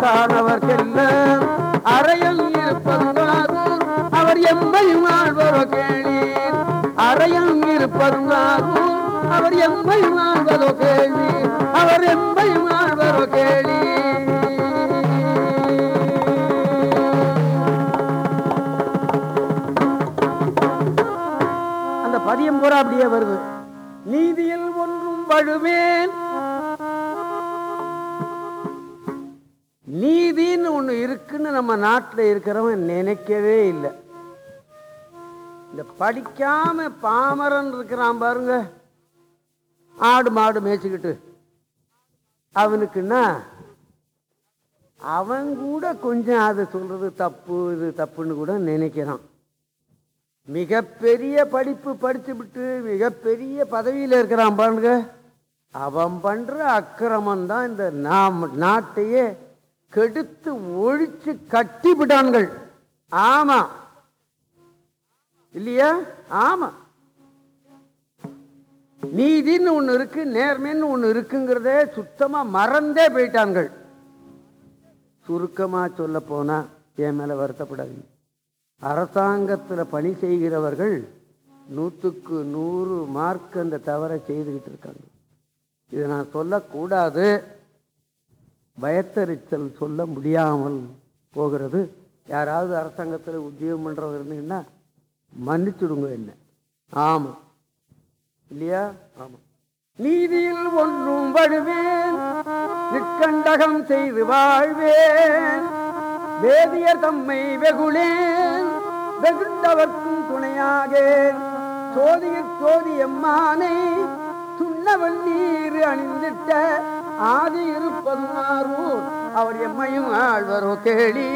வானவர் அறையில் இருப்பதுங்காதூர் அவர் எம்மையும் ஆழ்வரோ கேளீர். அறையில் இருப்பதுங்காதூர் அவர் எம்மையும் ஆழ்வரோ கேள்வீர் அவர் எம்மையும் ஆழ்வரோ கேள்வி அந்த பதியம் பூரா அப்படியே வருது. நீதியில் ஒன்றும் வழுவேன். நாட்டில் இருக்கிறவன் நினைக்கவே இல்லை. இந்த படிக்காம பாமரன் இருக்கிறான் பாருங்க. ஆடு மாடு மேய்ச்சிக்கிட்டு. அவனுக்குன்னா அவன் கூட கொஞ்சம் அதை சொல்றது தப்பு இது தப்புன்னு கூட நினைக்கிறான். மிகப்பெரிய படிப்பு படிச்சு விட்டு மிகப்பெரிய பதவியில் இருக்கிறான் பாருங்க. அவன் பண்ற அக்கிரமம் தான் இந்த நாம் நாட்டையே கெடுத்து ஒழிச்சு கட்டி விட்டான்கள். ஆமா. இல்லையா? ஆமா. நீதின்னு ஒண்ணு இருக்கு நேர்மைன்னு ஒண்ணு இருக்குங்கிறதே சுத்தமா மறந்தே போயிட்டான்கள். சுருக்கமா சொல்ல போனா என் மேல வருத்தப்படாதீங்க. அரசாங்கத்தில் பணி செய்கிறவர்கள் நூற்றுக்கு நூறு மார்க் அந்த தவறை செய்துக்கிட்டு இருக்காங்க. இதை நான் சொல்லக்கூடாது. பயத்தறிச்சல் சொல்ல முடியாமல் போகிறது. யாராவது அரசாங்கத்தில் உத்தியோகம் பண்ணுறவங்க இருந்தீங்கன்னா மன்னிச்சுடுங்க என்ன. ஆமாம் இல்லையா? ஆமாம் நீதியில் ஒன்றும் வடுவேன். நிற்கண்டகம் செய்து வாழ்வேன். வேதியர் தம்மை வெகுளேன். வெகுண்டவர்க்கும் துணையாகேன். சோதிய சோதியம்மானை சுண்ணவன் நீர் அணிந்திட்ட ஆதி இருப்பதும் ஆரூர் அவர் எம்மையும் ஆழ்வரோ கேளி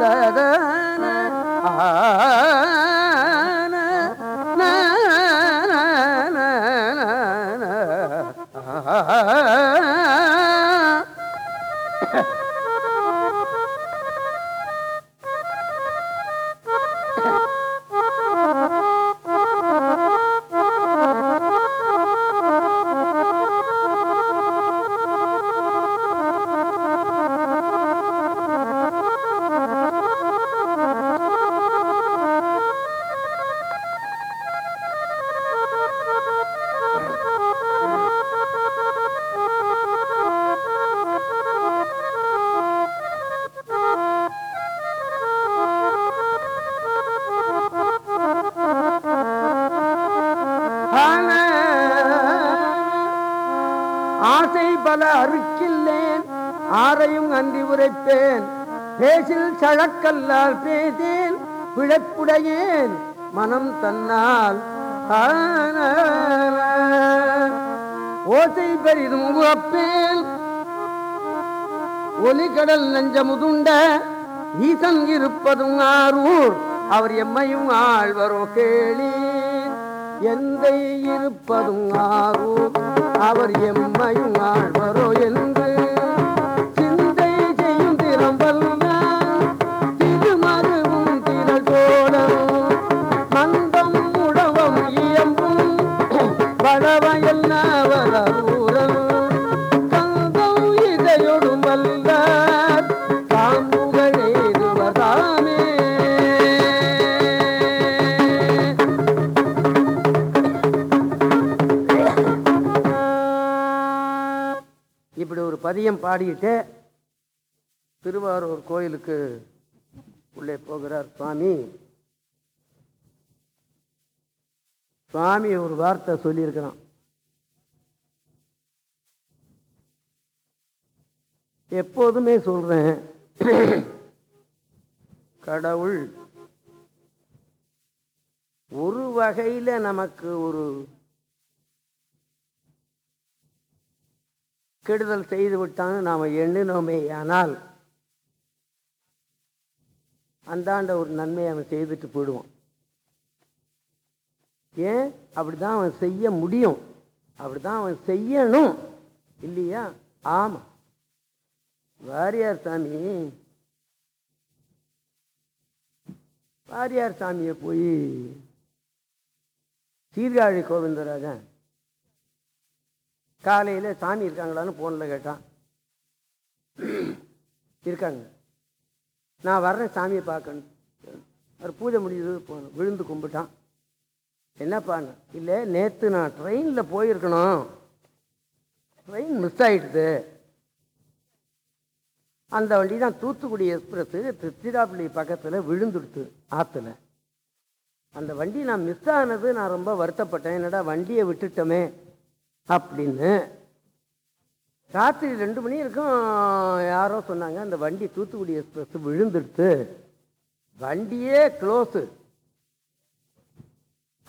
ததன ஆ சழக்கல்லால் பேதேல் பிழைப்புடையேன் மனம் தன்னால் ஓசை பெரிதும் உறப்பேன் ஒலிகடல் நஞ்சமுதுண்ட ஈசன் இருப்பதும் ஆரூர் அவர் எம்மையும் ஆழ்வரோ கேளி எந்த இருப்பதும் ஆரூர் அவர் எம்மையும் ஆழ்வரோ என் பாடிக்கிட்டே பாடிட்டு திருவாரூர் கோயிலுக்கு உள்ளே போகிறார் சுவாமி. சுவாமி ஒரு வார்த்தை சொல்லியிருக்கிறான். எப்போதுமே சொல்றேன் கடவுள் ஒரு வகையில நமக்கு ஒரு கெடுதல் செய்து விட்டான்னு நாம் எண்ணினோமே ஆனால் அந்தாண்ட ஒரு நன்மையை அவன் செய்துட்டு போயிடுவான். ஏன்? அப்படிதான் அவன் செய்ய முடியும். அப்படிதான் அவன் செய்யணும். இல்லையா? ஆமா. வாரியார் சாமி வாரியார் சாமியை போய் சீர்காழி கோவிந்தராஜன் காலையில் சாமி இருக்காங்களான்னு ஃபோனில் கேட்டான். இருக்காங்க. நான் வர்றேன் சாமியை பார்க்கணும். அவர் பூஜை முடிஞ்சது போகணும் விழுந்து கும்பிட்டான். என்னப்பாங்க இல்லை நேற்று நான் ட்ரெயினில் போயிருக்கணும். ட்ரெயின் மிஸ் ஆகிடுது அந்த வண்டி தான் தூத்துக்குடி எக்ஸ்பிரஸ்ஸு திருச்சிராப்பள்ளி பக்கத்தில் விழுந்துடுத்து ஆற்றுல அந்த வண்டி நான் மிஸ் ஆனது நான் ரொம்ப வருத்தப்பட்டேன். என்னடா வண்டியை விட்டுட்டோமே. அப்படின்னு. ராத்திரி ரெண்டு மணி இருக்கும் யாரோ சொன்னாங்க அந்த வண்டி தூத்துக்குடி எக்ஸ்பிரஸ் விழுந்துடுத்து வண்டியே க்ளோஸு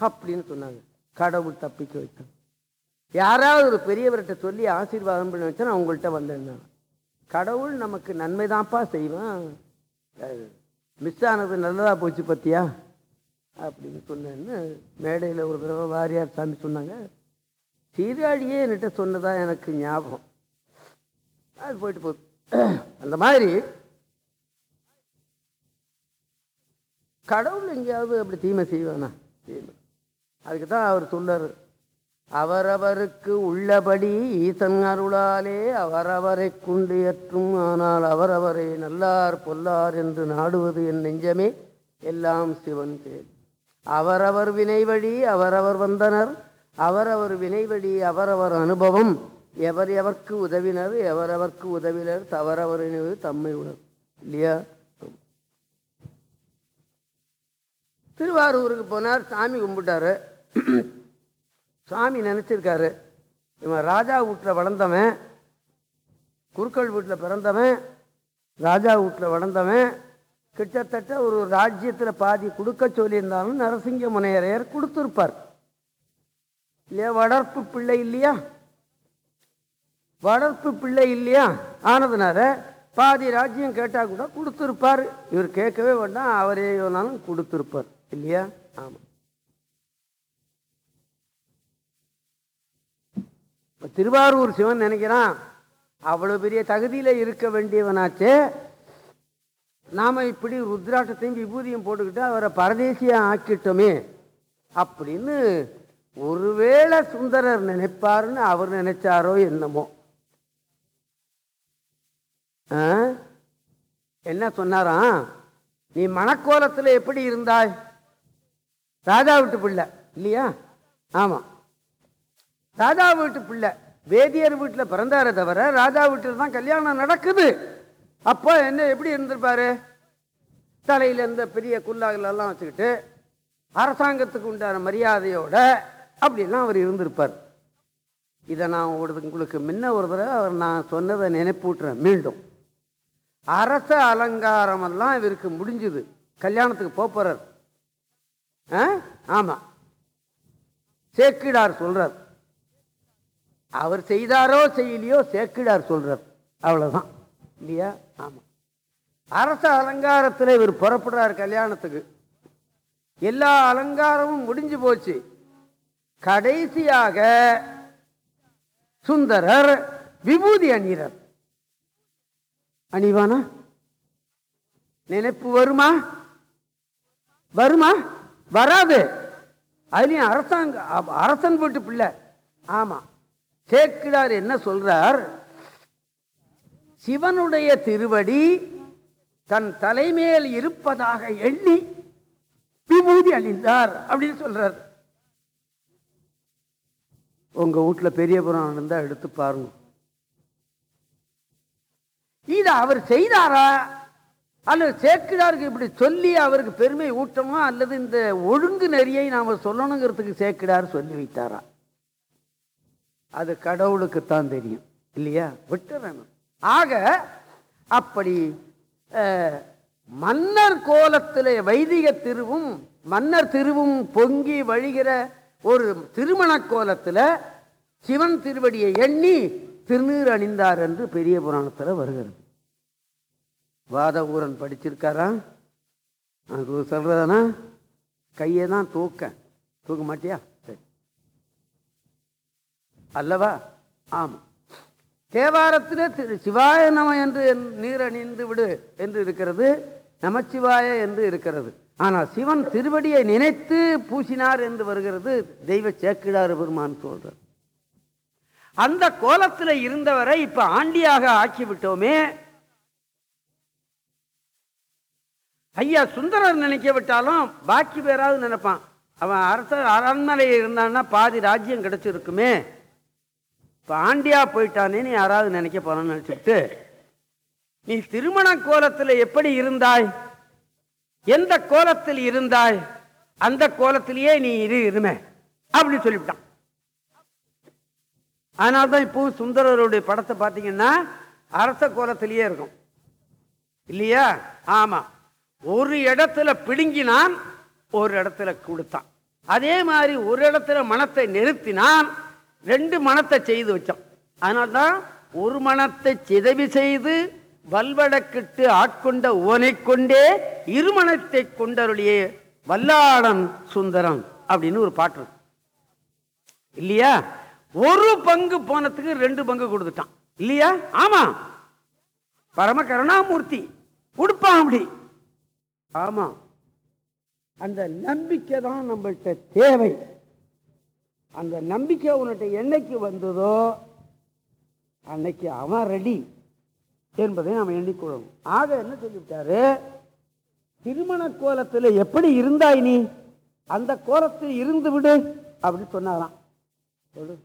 அப்படின்னு சொன்னாங்க. கடவுள் தப்பிக்க வைத்தான் யாராவது ஒரு பெரியவர்கிட்ட சொல்லி ஆசீர்வாதம் பண்ண வச்சா நான் உங்கள்கிட்ட வந்தேன் கடவுள் நமக்கு நன்மை தான்ப்பா செய்வான். மிஸ் ஆனது நல்லதாக போச்சு பத்தியா? அப்படின்னு சொன்னேன்னு மேடையில் ஒரு தடவை வாரியார் சாமி சொன்னாங்க. சீர்காழியே என்கிட்ட சொன்னதா எனக்கு ஞாபகம். அது போயிட்டு போகுது. அந்த மாதிரி கடவுள் எங்கேயாவது அப்படி தீமை செய்வானா? தீமை. அதுக்கு தான் அவர் சொல்லார் அவரவருக்கு உள்ளபடி ஈசன் அருளாலே அவரவரை கொண்டு ஏற்றும். ஆனால் அவரவரை நல்லார் பொல்லார் என்று நாடுவது என் நெஞ்சமே எல்லாம் சிவன் பேர் அவரவர் வினைவழி அவரவர் வந்தனர். அவரவர் வினைவழி அவரவர் அனுபவம் எவர் எவர்க்கு உதவினர் எவரவர்க்கு உதவினர் தவறவரினது தம்மை உணர். இல்லையா? திருவாரூருக்கு போனார் சாமி கும்பிட்டாரு. சாமி நினச்சிருக்காரு. இவன் ராஜா வீட்டில் வளர்ந்தவன் குருக்கள் வீட்டில் பிறந்தவன் ராஜா வீட்டில் வளர்ந்தவன் கிட்டத்தட்ட ஒரு ராஜ்யத்தில் பாதி கொடுக்க சொல்லியிருந்தாலும் நரசிங்க முனையரையர் கொடுத்துருப்பார். இல்லையா? வளர்ப்பு பிள்ளை இல்லையா? வளர்ப்பு பிள்ளை இல்லையா? ஆனதுனால பாதி ராஜ்யம் கேட்டால் கூட கொடுத்துருப்பார். இவர் கேட்கவே வேண்டாம் அவரே வேணாலும் கொடுத்துருப்பார். இல்லையா? ஆமாம் இப்போ திருவாரூர் சிவன் நினைக்கிறான் அவ்வளோ பெரிய தகுதியில் இருக்க வேண்டியவனாச்சே. நாம் இப்படி ருத்ராட்டத்தையும் விபூதியும் போட்டுக்கிட்டு அவரை பரதேசியாக ஆக்கிட்டோமே அப்படின்னு ஒருவேளை சுந்தரர் நினைப்பாருன்னு அவர் நினைச்சாரோ என்னமோ. ஆ? என்ன சொன்னாராம்? நீ மணக்கோலத்தில் எப்படி இருந்தாய்? ராஜா வீட்டு பிள்ளை இல்லையா? ஆமாம் ராஜா வீட்டு பிள்ளை வேதியர் வீட்டில் பிறந்தாரே தவிர ராஜா வீட்டில் தான் கல்யாணம் நடக்குது. அப்போ என்ன எப்படி இருந்திருப்பாரு? தலையில் இருந்த பெரிய குல்லாகலெல்லாம் வச்சுக்கிட்டு அரசாங்கத்துக்கு உண்டான மரியாதையோட அப்படிலாம் அவர் இருந்திருப்பார். இதை நான் ஒரு உங்களுக்கு முன்ன ஒரு தடவை அவர் நான் சொன்னதை நினைப்பூட்டுறேன் மீண்டும். அரச அலங்காரமெல்லாம் இவருக்கு முடிஞ்சுது. கல்யாணத்துக்கு போகிறார் ஆ? ஆமாம் சேக்கிடார் சொல்கிறார் அவர் செய்தாரோ செய்யலையோ சேக்கிடார் சொல்கிறார் அவ்வளோதான் இல்லையா? ஆமாம் அரச அலங்காரத்தில் இவர் புறப்படுறார் கல்யாணத்துக்கு. எல்லா அலங்காரமும் முடிஞ்சு போச்சு. கடைசியாக சுந்தரர் விபூதி அணிகிறார். அணிவானா? நினைப்பு வருமா? வருமா? வராது. அதுலயும் அரசாங்க அரசன் போட்டு பிள்ளை. ஆமா. சேக்கிடார் என்ன சொல்றார்? சிவனுடைய திருவடி தன் தலைமேல் இருப்பதாக எண்ணி விபூதி அணிந்தார் அப்படின்னு சொல்றார். உங்க வீட்டில் பெரிய புராணம் இருந்தால் எடுத்து பாருங்க. இதை அவர் செய்தாரா? அல்லது சேக்கிடாருக்கு இப்படி சொல்லி அவருக்கு பெருமை ஊட்டமா அல்லது இந்த ஒழுங்கு நெறியை நாம சொல்லணுங்கிறதுக்கு சேக்கிடார் சொல்லி வைத்தாரா? அது கடவுளுக்குத்தான் தெரியும். இல்லையா? விட்டுறேன் ஆக அப்படி மன்னர் கோலத்தில் வைதிக திருவும் மன்னர் திருவும் பொங்கி வழிகிற ஒரு திருமண கோலத்தில் சிவன் திருவடியை எண்ணி திருநீர் அணிந்தார் என்று பெரிய புராணத்தில் வருகிறது. வாத ஊரன் படிச்சிருக்காரா? அது சொல்றதுனா? கையை தான் தூக்க தூக்க மாட்டியா? சரி. அல்லவா? ஆமாம் தேவாரத்தில் திரு சிவாய நம என்று நீர் அணிந்து விடு என்று இருக்கிறது நமச்சிவாய என்று இருக்கிறது. ஆனால் சிவன் திருவடியை நினைத்து பூசினார் என்று வருகிறது தெய்வ சேக்கிடார் பெருமான் சொல்றார். அந்த கோலத்தில் இருந்தவரை இப்ப ஆண்டியாக ஆக்கி விட்டோமே ஐயா சுந்தரர் நினைக்க விட்டாலும் பாக்கி பேராவது நினைப்பான். அவன் அரச அரண்மனையில் இருந்தான்னா பாதி ராஜ்யம் கிடைச்சிருக்குமே. இப்போ ஆண்டியா போயிட்டானேன்னு யாராவது நினைக்க போறான்னு நினச்சிட்டு நீ திருமண கோலத்தில் எப்படி இருந்தாய்? எந்த கோலத்தில் இருந்தாய் அந்த கோலத்திலேயே நீ இரு இருமே அப்படின்னு சொல்லிவிட்டான். அதனால தான் இப்போ சுந்தரருடைய படத்தை பார்த்தீங்கன்னா அரச கோலத்திலேயே இருக்கும். இல்லையா? ஆமா. ஒரு இடத்துல பிடுங்கினான் ஒரு இடத்துல கொடுத்தான். அதே மாதிரி ஒரு இடத்துல மனத்தை நிறுத்தினான் ரெண்டு மனத்தை செய்து வச்சான். அதனால்தான் ஒரு மனத்தை சிதவி செய்து வல்வடக்கிட்டு ஆட்கொண்ட உவனை கொண்டே இருமணத்தை கொண்டருளியே வல்லாடன் சுந்தரன் அப்படின்னு ஒரு பாட்டு இல்லையா? ஒரு பங்கு போனதுக்கு ரெண்டு பங்கு கொடுத்துட்டான். இல்லையா? ஆமா. பரம கருணாமூர்த்தி கொடுப்பான் அப்படி. ஆமா. அந்த நம்பிக்கை தான் நம்மள்கிட்ட தேவை. அந்த நம்பிக்கை உன்கிட்ட என்னைக்கு வந்ததோ அன்னைக்கு அவன் ரெடி என்பதை நாம் எண்ணிக்கொள்ளணும் ஆக என்ன சொல்லிவிட்டாரு? திருமண கோலத்தில் எப்படி இருந்தாய் நீ? அந்த கோலத்தில் இருந்து விடு அப்படின்னு சொன்னாராம். சொல்லு.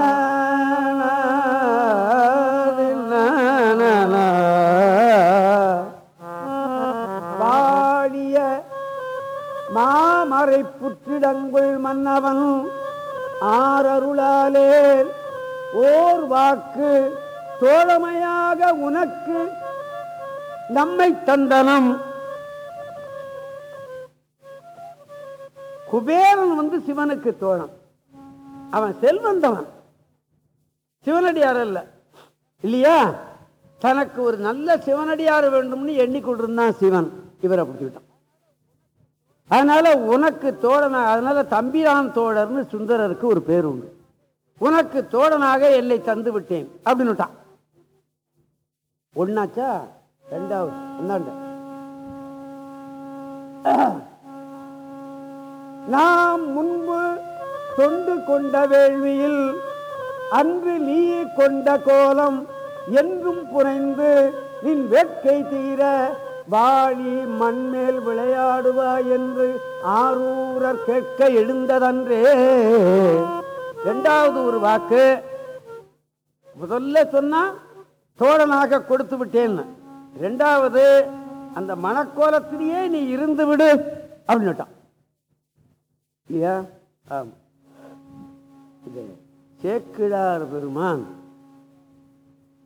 வாழிய புற்றிடங்குள் ஆரருளாலே ஓர் வாக்கு தோழமையாக உனக்கு நம்மை தந்தனம். குபேரன் வந்து சிவனுக்கு தோழன். அவன் செல்வந்தவன். சிவனடியார் அல்ல. இல்லையா? தனக்கு ஒரு நல்ல சிவனடியார் வேண்டும்னு எண்ணிக்கொண்டிருந்தான் சிவன். இவரை பிடிச்சிக்கிட்டான். அதனால உனக்கு தோழனா அதனால தம்பிரான் தோழர்னு சுந்தரருக்கு ஒரு பேர் உண்டு. உனக்கு தோழனாக என்னை தந்து விட்டேன் அப்படின்னுட்டான் ஒன்னாச்சா ரெண்டாவது ஒன்னாண்ட நாம் முன்பு தொண்டு கொண்ட வேள்வியில் அன்று நீ கொண்ட கோலம் என்றும் புனைந்து நின் வேட்கை தீர வாழி மண்மேல் விளையாடுவாய் என்று ஆரூரர் கேட்க எழுந்ததன்றே. இரண்டாவது ஒரு வாக்கு முதல்ல சொன்னா தோழனாக கொடுத்து விட்டேன்னு. ரெண்டாவது அந்த மணக்கோலத்திலேயே நீ இருந்து விடு அப்படின்னுட்டான். இல்லையா? ஆமா. இது சேக்கிழார் பெருமான்.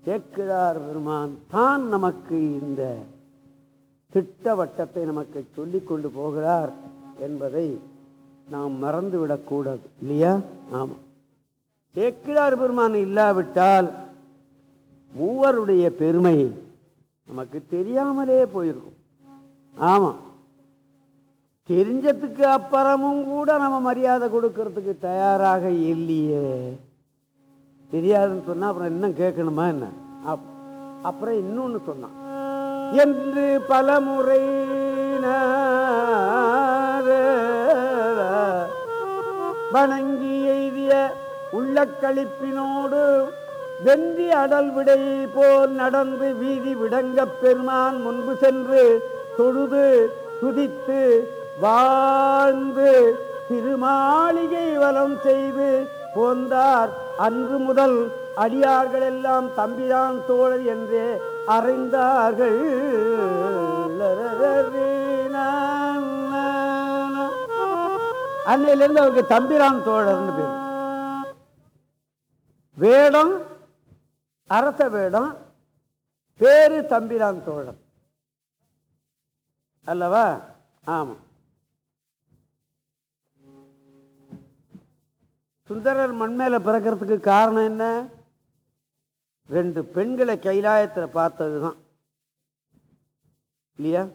சேக்கிழார் பெருமான் தான் நமக்கு இந்த திட்டவட்டத்தை நமக்கு சொல்லிக் கொண்டு போகிறார் என்பதை நாம் மறந்துவிடக்கூடாது இல்லையா? ஆமாம் சேக்கிழார் பெருமான் இல்லாவிட்டால் மூவருடைய பெருமை நமக்கு தெரியாமலே போயிருக்கும். ஆமாம் தெரிஞ்சதுக்கு அப்புறமும் கூட நம்ம மரியாதை கொடுக்கறதுக்கு தயாராக இல்லையே. தெரியாதுன்னு சொன்னால் அப்புறம் இன்னும் கேட்கணுமா என்ன? அப்- அப்புறம் இன்னொன்று சொன்னான். என்று பலமுறை வணங்கி எய்திய உள்ள களிப்பினோடு வெந்தி அடல் விடை போல் நடந்து வீதி விடங்கப் பெருமான் முன்பு சென்று தொழுது துதித்து வாழ்ந்து திருமாளிகை வலம் செய்து போந்தார். அன்று முதல் அடியார்களெல்லாம் எல்லாம் தோழர் என்றே அறிந்தார்கள். அன்னையிலிருந்து அவருக்கு தம்பிரான் தோழர்னு பேர். வேடம் அரச வேடம் பேரு தம்பிரான் தோழர். அல்லவா? ஆமாம் சுந்தரர் மண்மேல பிறக்கிறதுக்கு காரணம் என்ன? ரெண்டு பெண்களை கைலாயத்தில் பார்த்ததுதான். இல்லையா?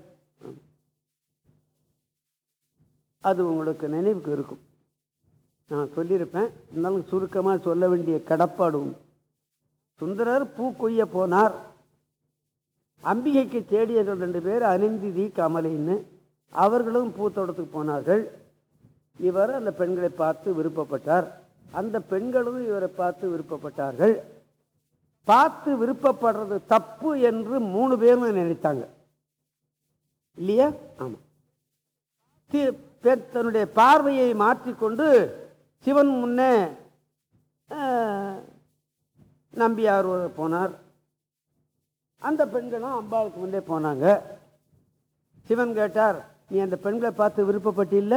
அது உங்களுக்கு நினைவுக்கு இருக்கும். நான் சொல்லியிருப்பேன். இருந்தாலும் சுருக்கமாக சொல்ல வேண்டிய கடப்பாடும் சுந்தரர் பூ கொய்ய போனார். அம்பிகைக்கு தேடியவர்கள் ரெண்டு பேர் அனிந்திதி கமலின்னு அவர்களும் பூத்தோட்டத்துக்கு போனார்கள். இவர் அந்த பெண்களை பார்த்து விருப்பப்பட்டார். அந்த பெண்களும் இவரை பார்த்து விருப்பப்பட்டார்கள். பார்த்து விருப்பப்படுறது தப்பு என்று மூணு பேரும் நினைத்தாங்க? இல்லையா? ஆமாம் தன்னுடைய பார்வையை மாற்றிக்கொண்டு சிவன் முன்னே நம்பியார் போனார். அந்த பெண்களும் அம்பாளுக்கு முன்னே போனாங்க. சிவன் கேட்டார் நீ அந்த பெண்களை பார்த்து விருப்பப்பட்டில்ல?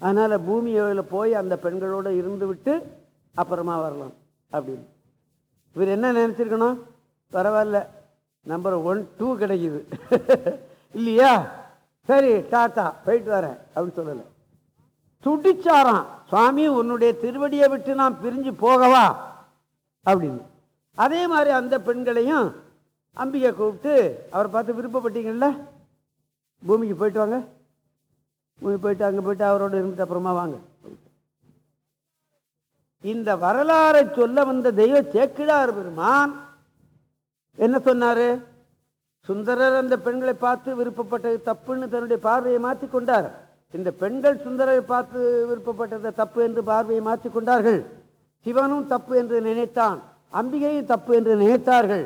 அதனால் பூமியில போய் அந்த பெண்களோடு இருந்து விட்டு அப்புறமா வரலாம். அப்படின்னு. இவர் என்ன நினச்சிருக்கணும்? பரவாயில்ல. நம்பர் ஒன் டூ கிடைக்குது. இல்லையா? சரி டாட்டா போயிட்டு வரேன் அப்படின்னு சொல்லலை. துடிச்சாராம் சுவாமி உன்னுடைய திருவடியை விட்டு நான் பிரிஞ்சு போகவா? அப்படின்னு. அதே மாதிரி அந்த பெண்களையும் அம்பிகை கூப்பிட்டு அவரை பார்த்து விருப்பப்பட்டீங்கள பூமிக்கு போயிட்டு வாங்க. பூமி போயிட்டு அங்கே போயிட்டு அவரோட இருந்துட்டு அப்புறமா வாங்க. இந்த வரலாறை சொல்ல வந்த தெய்வ சேக்கிழார் பெருமான் என்ன சொன்னாரு? சுந்தரர் அந்த பெண்களை பார்த்து விருப்பப்பட்டது தப்புன்னு தன்னுடைய பார்வையை மாற்றிக் கொண்டார். இந்த பெண்கள் சுந்தரரை பார்த்து விருப்பப்பட்டது தப்பு என்று பார்வையை மாற்றி கொண்டார்கள். சிவனும் தப்பு என்று நினைத்தான். அம்பிகையும் தப்பு என்று நினைத்தார்கள்.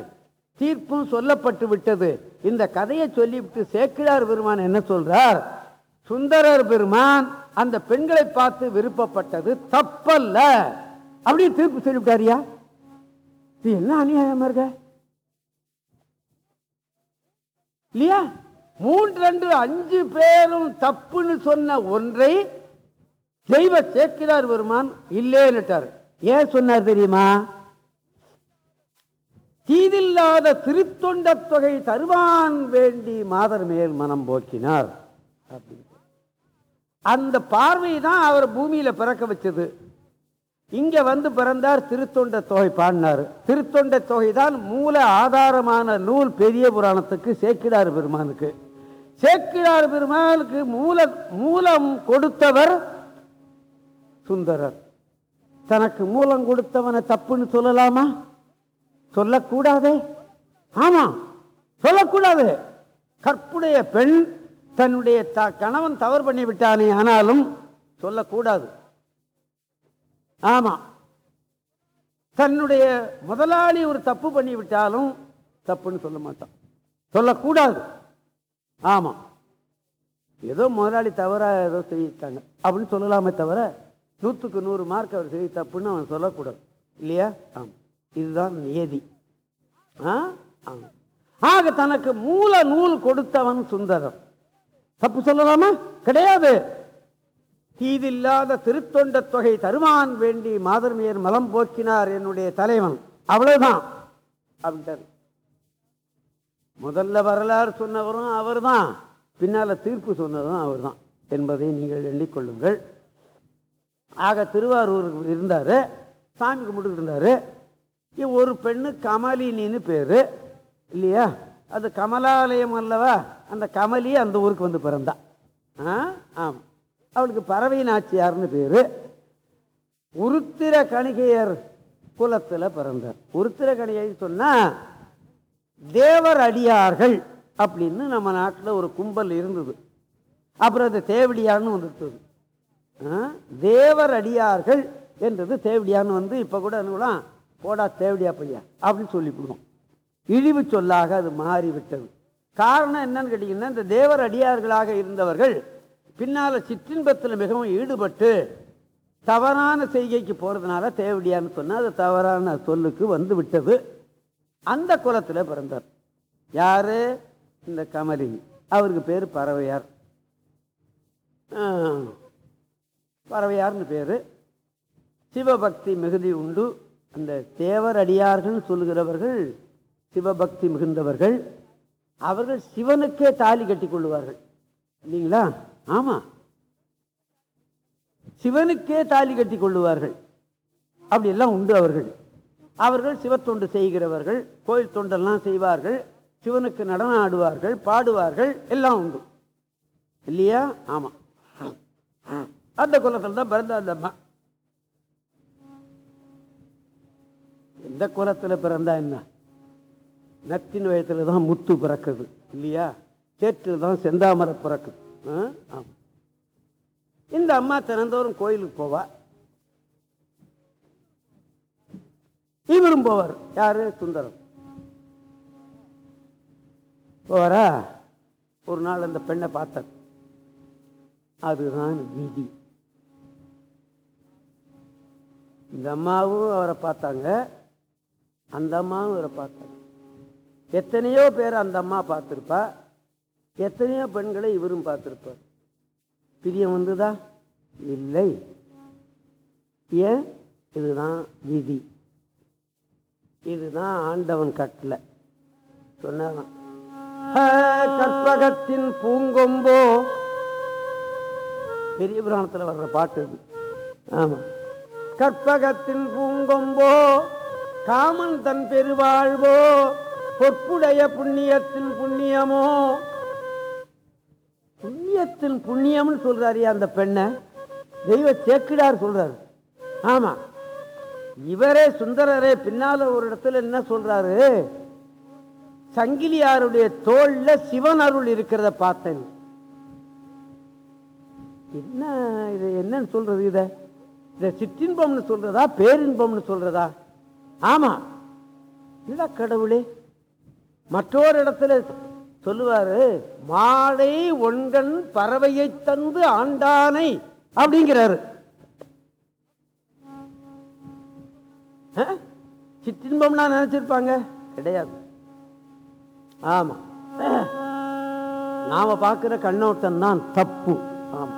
தீர்ப்பும் சொல்லப்பட்டு விட்டது. இந்த கதையை சொல்லிவிட்டு சேக்கிழார் பெருமான் என்ன சொல்றார்? சுந்தரர் பெருமான் அந்த பெண்களை பார்த்து விருப்பப்பட்டது தப்பல்ல. அப்படி தீர்ப்பு சொல்லிவிட்டாரியா? இது என்ன அநியாயமா இருக்க? இல்லையா? மூன்று ரெண்டு அஞ்சு பேரும் தப்புன்னு சொன்ன ஒன்றை தெய்வ சேர்க்கிறார் பெருமான் இல்லேன்னுட்டார். ஏன் சொன்னார் தெரியுமா? தீதில்லாத திருத்தொண்ட தொகை தருவான் வேண்டி மாதர் மேல் மனம் போக்கினார். அப்படின்னு அந்த பார்வை தான் அவர் பூமியில பிறக்க வச்சது. இங்கே வந்து பிறந்தார் திருத்தொண்ட தொகை பாடினார். திருத்தொண்ட தொகை தான் மூல ஆதாரமான நூல் பெரிய புராணத்துக்கு சேக்கிடார் பெருமானுக்கு. சேக்கிடார் பெருமானுக்கு மூல மூலம் கொடுத்தவர் சுந்தரர். தனக்கு மூலம் கொடுத்தவனை தப்புன்னு சொல்லலாமா? சொல்லக்கூடாதே. ஆமா சொல்லக்கூடாது. கற்புடைய பெண் தன்னுடைய த கணவன் தவறு பண்ணிவிட்டானே ஆனாலும் சொல்லக்கூடாது. ஆமாம் தன்னுடைய முதலாளி ஒரு தப்பு பண்ணி விட்டாலும் தப்புன்னு சொல்ல மாட்டான். சொல்லக்கூடாது. ஆமாம் ஏதோ முதலாளி தவறா ஏதோ செய்யிட்டாங்க அப்படின்னு சொல்லலாமே தவிர நூற்றுக்கு நூறு மார்க் அவர் செய்ய தப்புன்னு அவன் சொல்லக்கூடாது. இல்லையா? ஆமாம் இதுதான் நியதி. ஆ? ஆமாம் ஆக தனக்கு மூல நூல் கொடுத்தவன் சுந்தரம். தப்பு சொல்லலாமா? கிடையாது. தீதில்லாத திருத்தொண்ட தொகை தருமான் வேண்டி மாதர்மியர் மலம் போக்கினார் என்னுடைய தலைவன். அவ்வளவுதான் அப்படின்ட்டார். முதல்ல வரலாறு சொன்னவரும் அவர்தான். பின்னால தீர்ப்பு சொன்னதும் அவர்தான் என்பதை நீங்கள் எண்ணிக்கொள்ளுங்கள். ஆக திருவாரூர் இருந்தார் சாமி கும்பிட்டு இருந்தார். ஒரு பெண்ணு கமலினின்னு பேர் இல்லையா? அது கமலாலயம் அல்லவா? அந்த கமலி அந்த ஊருக்கு வந்து பிறந்தா. ஆ? ஆமாம் அவளுக்கு பறவை நாச்சியார்னு பேர். உருத்திர கணிகையர் குலத்தில் பிறந்தார். உருத்திர கணிகை சொன்னால் தேவர் அடியார்கள் அப்படின்னு நம்ம நாட்டில் ஒரு கும்பல் இருந்தது. அப்புறம் அது தேவடியார்னு வந்துருந்தது. ஆ? தேவர் அடியார்கள் என்றது தேவடியான்னு வந்து இப்போ கூட என்னலாம் போடா தேவடியா பையா அப்படின்னு சொல்லிவிடுவோம். இழிவு சொல்லாக அது மாறிவிட்டது. காரணம் என்னன்னு கேட்டிங்கன்னா இந்த தேவர் அடியார்களாக இருந்தவர்கள் பின்னால் சிற்றின்பத்தில் மிகவும் ஈடுபட்டு தவறான செய்கைக்கு போகிறதுனால தேவடியான்னு சொன்னால் அது தவறான சொல்லுக்கு வந்து விட்டது. அந்த குலத்தில் பிறந்தார். யார்? இந்த கமலி. அவருக்கு பேர் பறவையார். பறவையார்னு பேர். சிவபக்தி மிகுதி உண்டு. அந்த தேவர் அடியார்கள் சொல்லுகிறவர்கள் சிவபக்தி மிகுந்தவர்கள். அவர்கள் சிவனுக்கே தாலி கட்டி கொள்ளுவார்கள். இல்லைங்களா? ஆமா. சிவனுக்கே தாலி கட்டி கொள்ளுவார்கள். அப்படி எல்லாம் உண்டு அவர்கள். அவர்கள் சிவத்தொண்டு செய்கிறவர்கள் கோயில் தொண்டெல்லாம் செய்வார்கள் சிவனுக்கு நடனம் ஆடுவார்கள் பாடுவார்கள் எல்லாம் உண்டு. இல்லையா? ஆமா. அந்த குலத்தில் தான் பிறந்த அந்த அம்மா. எந்த குலத்தில் பிறந்தா என்ன? நத்தின் வயத்தில் தான் முத்து பிறக்குது இல்லையா? சேற்றில் தான் செந்தாமரை பிறக்குது. ஆ? இந்த அம்மா தினந்தோறும் கோயிலுக்கு போவா. இவரும் போவார். யாரு? சுந்தரம். போவாரா? ஒரு நாள் அந்த பெண்ணை பார்த்தார் அதுதான் விதி. இந்த அம்மாவும் அவரை பார்த்தாங்க. அந்த அம்மாவும் அவரை பார்த்தாங்க. எத்தனையோ பேர் அந்த அம்மா பார்த்துருப்பா. எத்தனையோ பெண்களை இவரும் பார்த்துருப்பார். பிரியம் வந்துதா? இல்லை. ஏன்? இதுதான் விதி. இதுதான் ஆண்டவன் கட்டில் சொன்னான் கற்பகத்தின் பூங்கொம்போ. பெரிய புராணத்தில் வர்ற பாட்டு இது. ஆமா. கற்பகத்தின் பூங்கொம்போ காமன் தன் பெருவாழ்வோ பொற்புடைய புண்ணியத்தின் புண்ணியமோ புண்ணியத்தின் புண்ணியம்னு சொல்றாரு அந்த பெண்ணை. தெய்வ சேக்கிடார் சொல்றாரு. ஆமா. இவரே சுந்தரரே பின்னால ஒரு இடத்துல என்ன சொல்றாரு? சங்கிலியாருடைய தோல்ல சிவன் அருள் இருக்கிறத பார்த்தேன். என்ன இது? என்னன்னு சொல்றது இத? இதை சிற்றின்பம்னு சொல்றதா? பேரின்பம்னு சொல்றதா? ஆமா. இல்ல கடவுளே. மற்றொரு இடத்துல சொல்லுவாரு மாலை ஒன்கண் பறவையை தந்து ஆண்டானை அப்படிங்கிறாரு. அஹ்? சிற்றின்பம்னா நினைச்சிருப்பாங்க? கிடையாது. ஆமா. நாம பார்க்கிற கண்ணோட்டம் தான் தப்பு. ஆமா.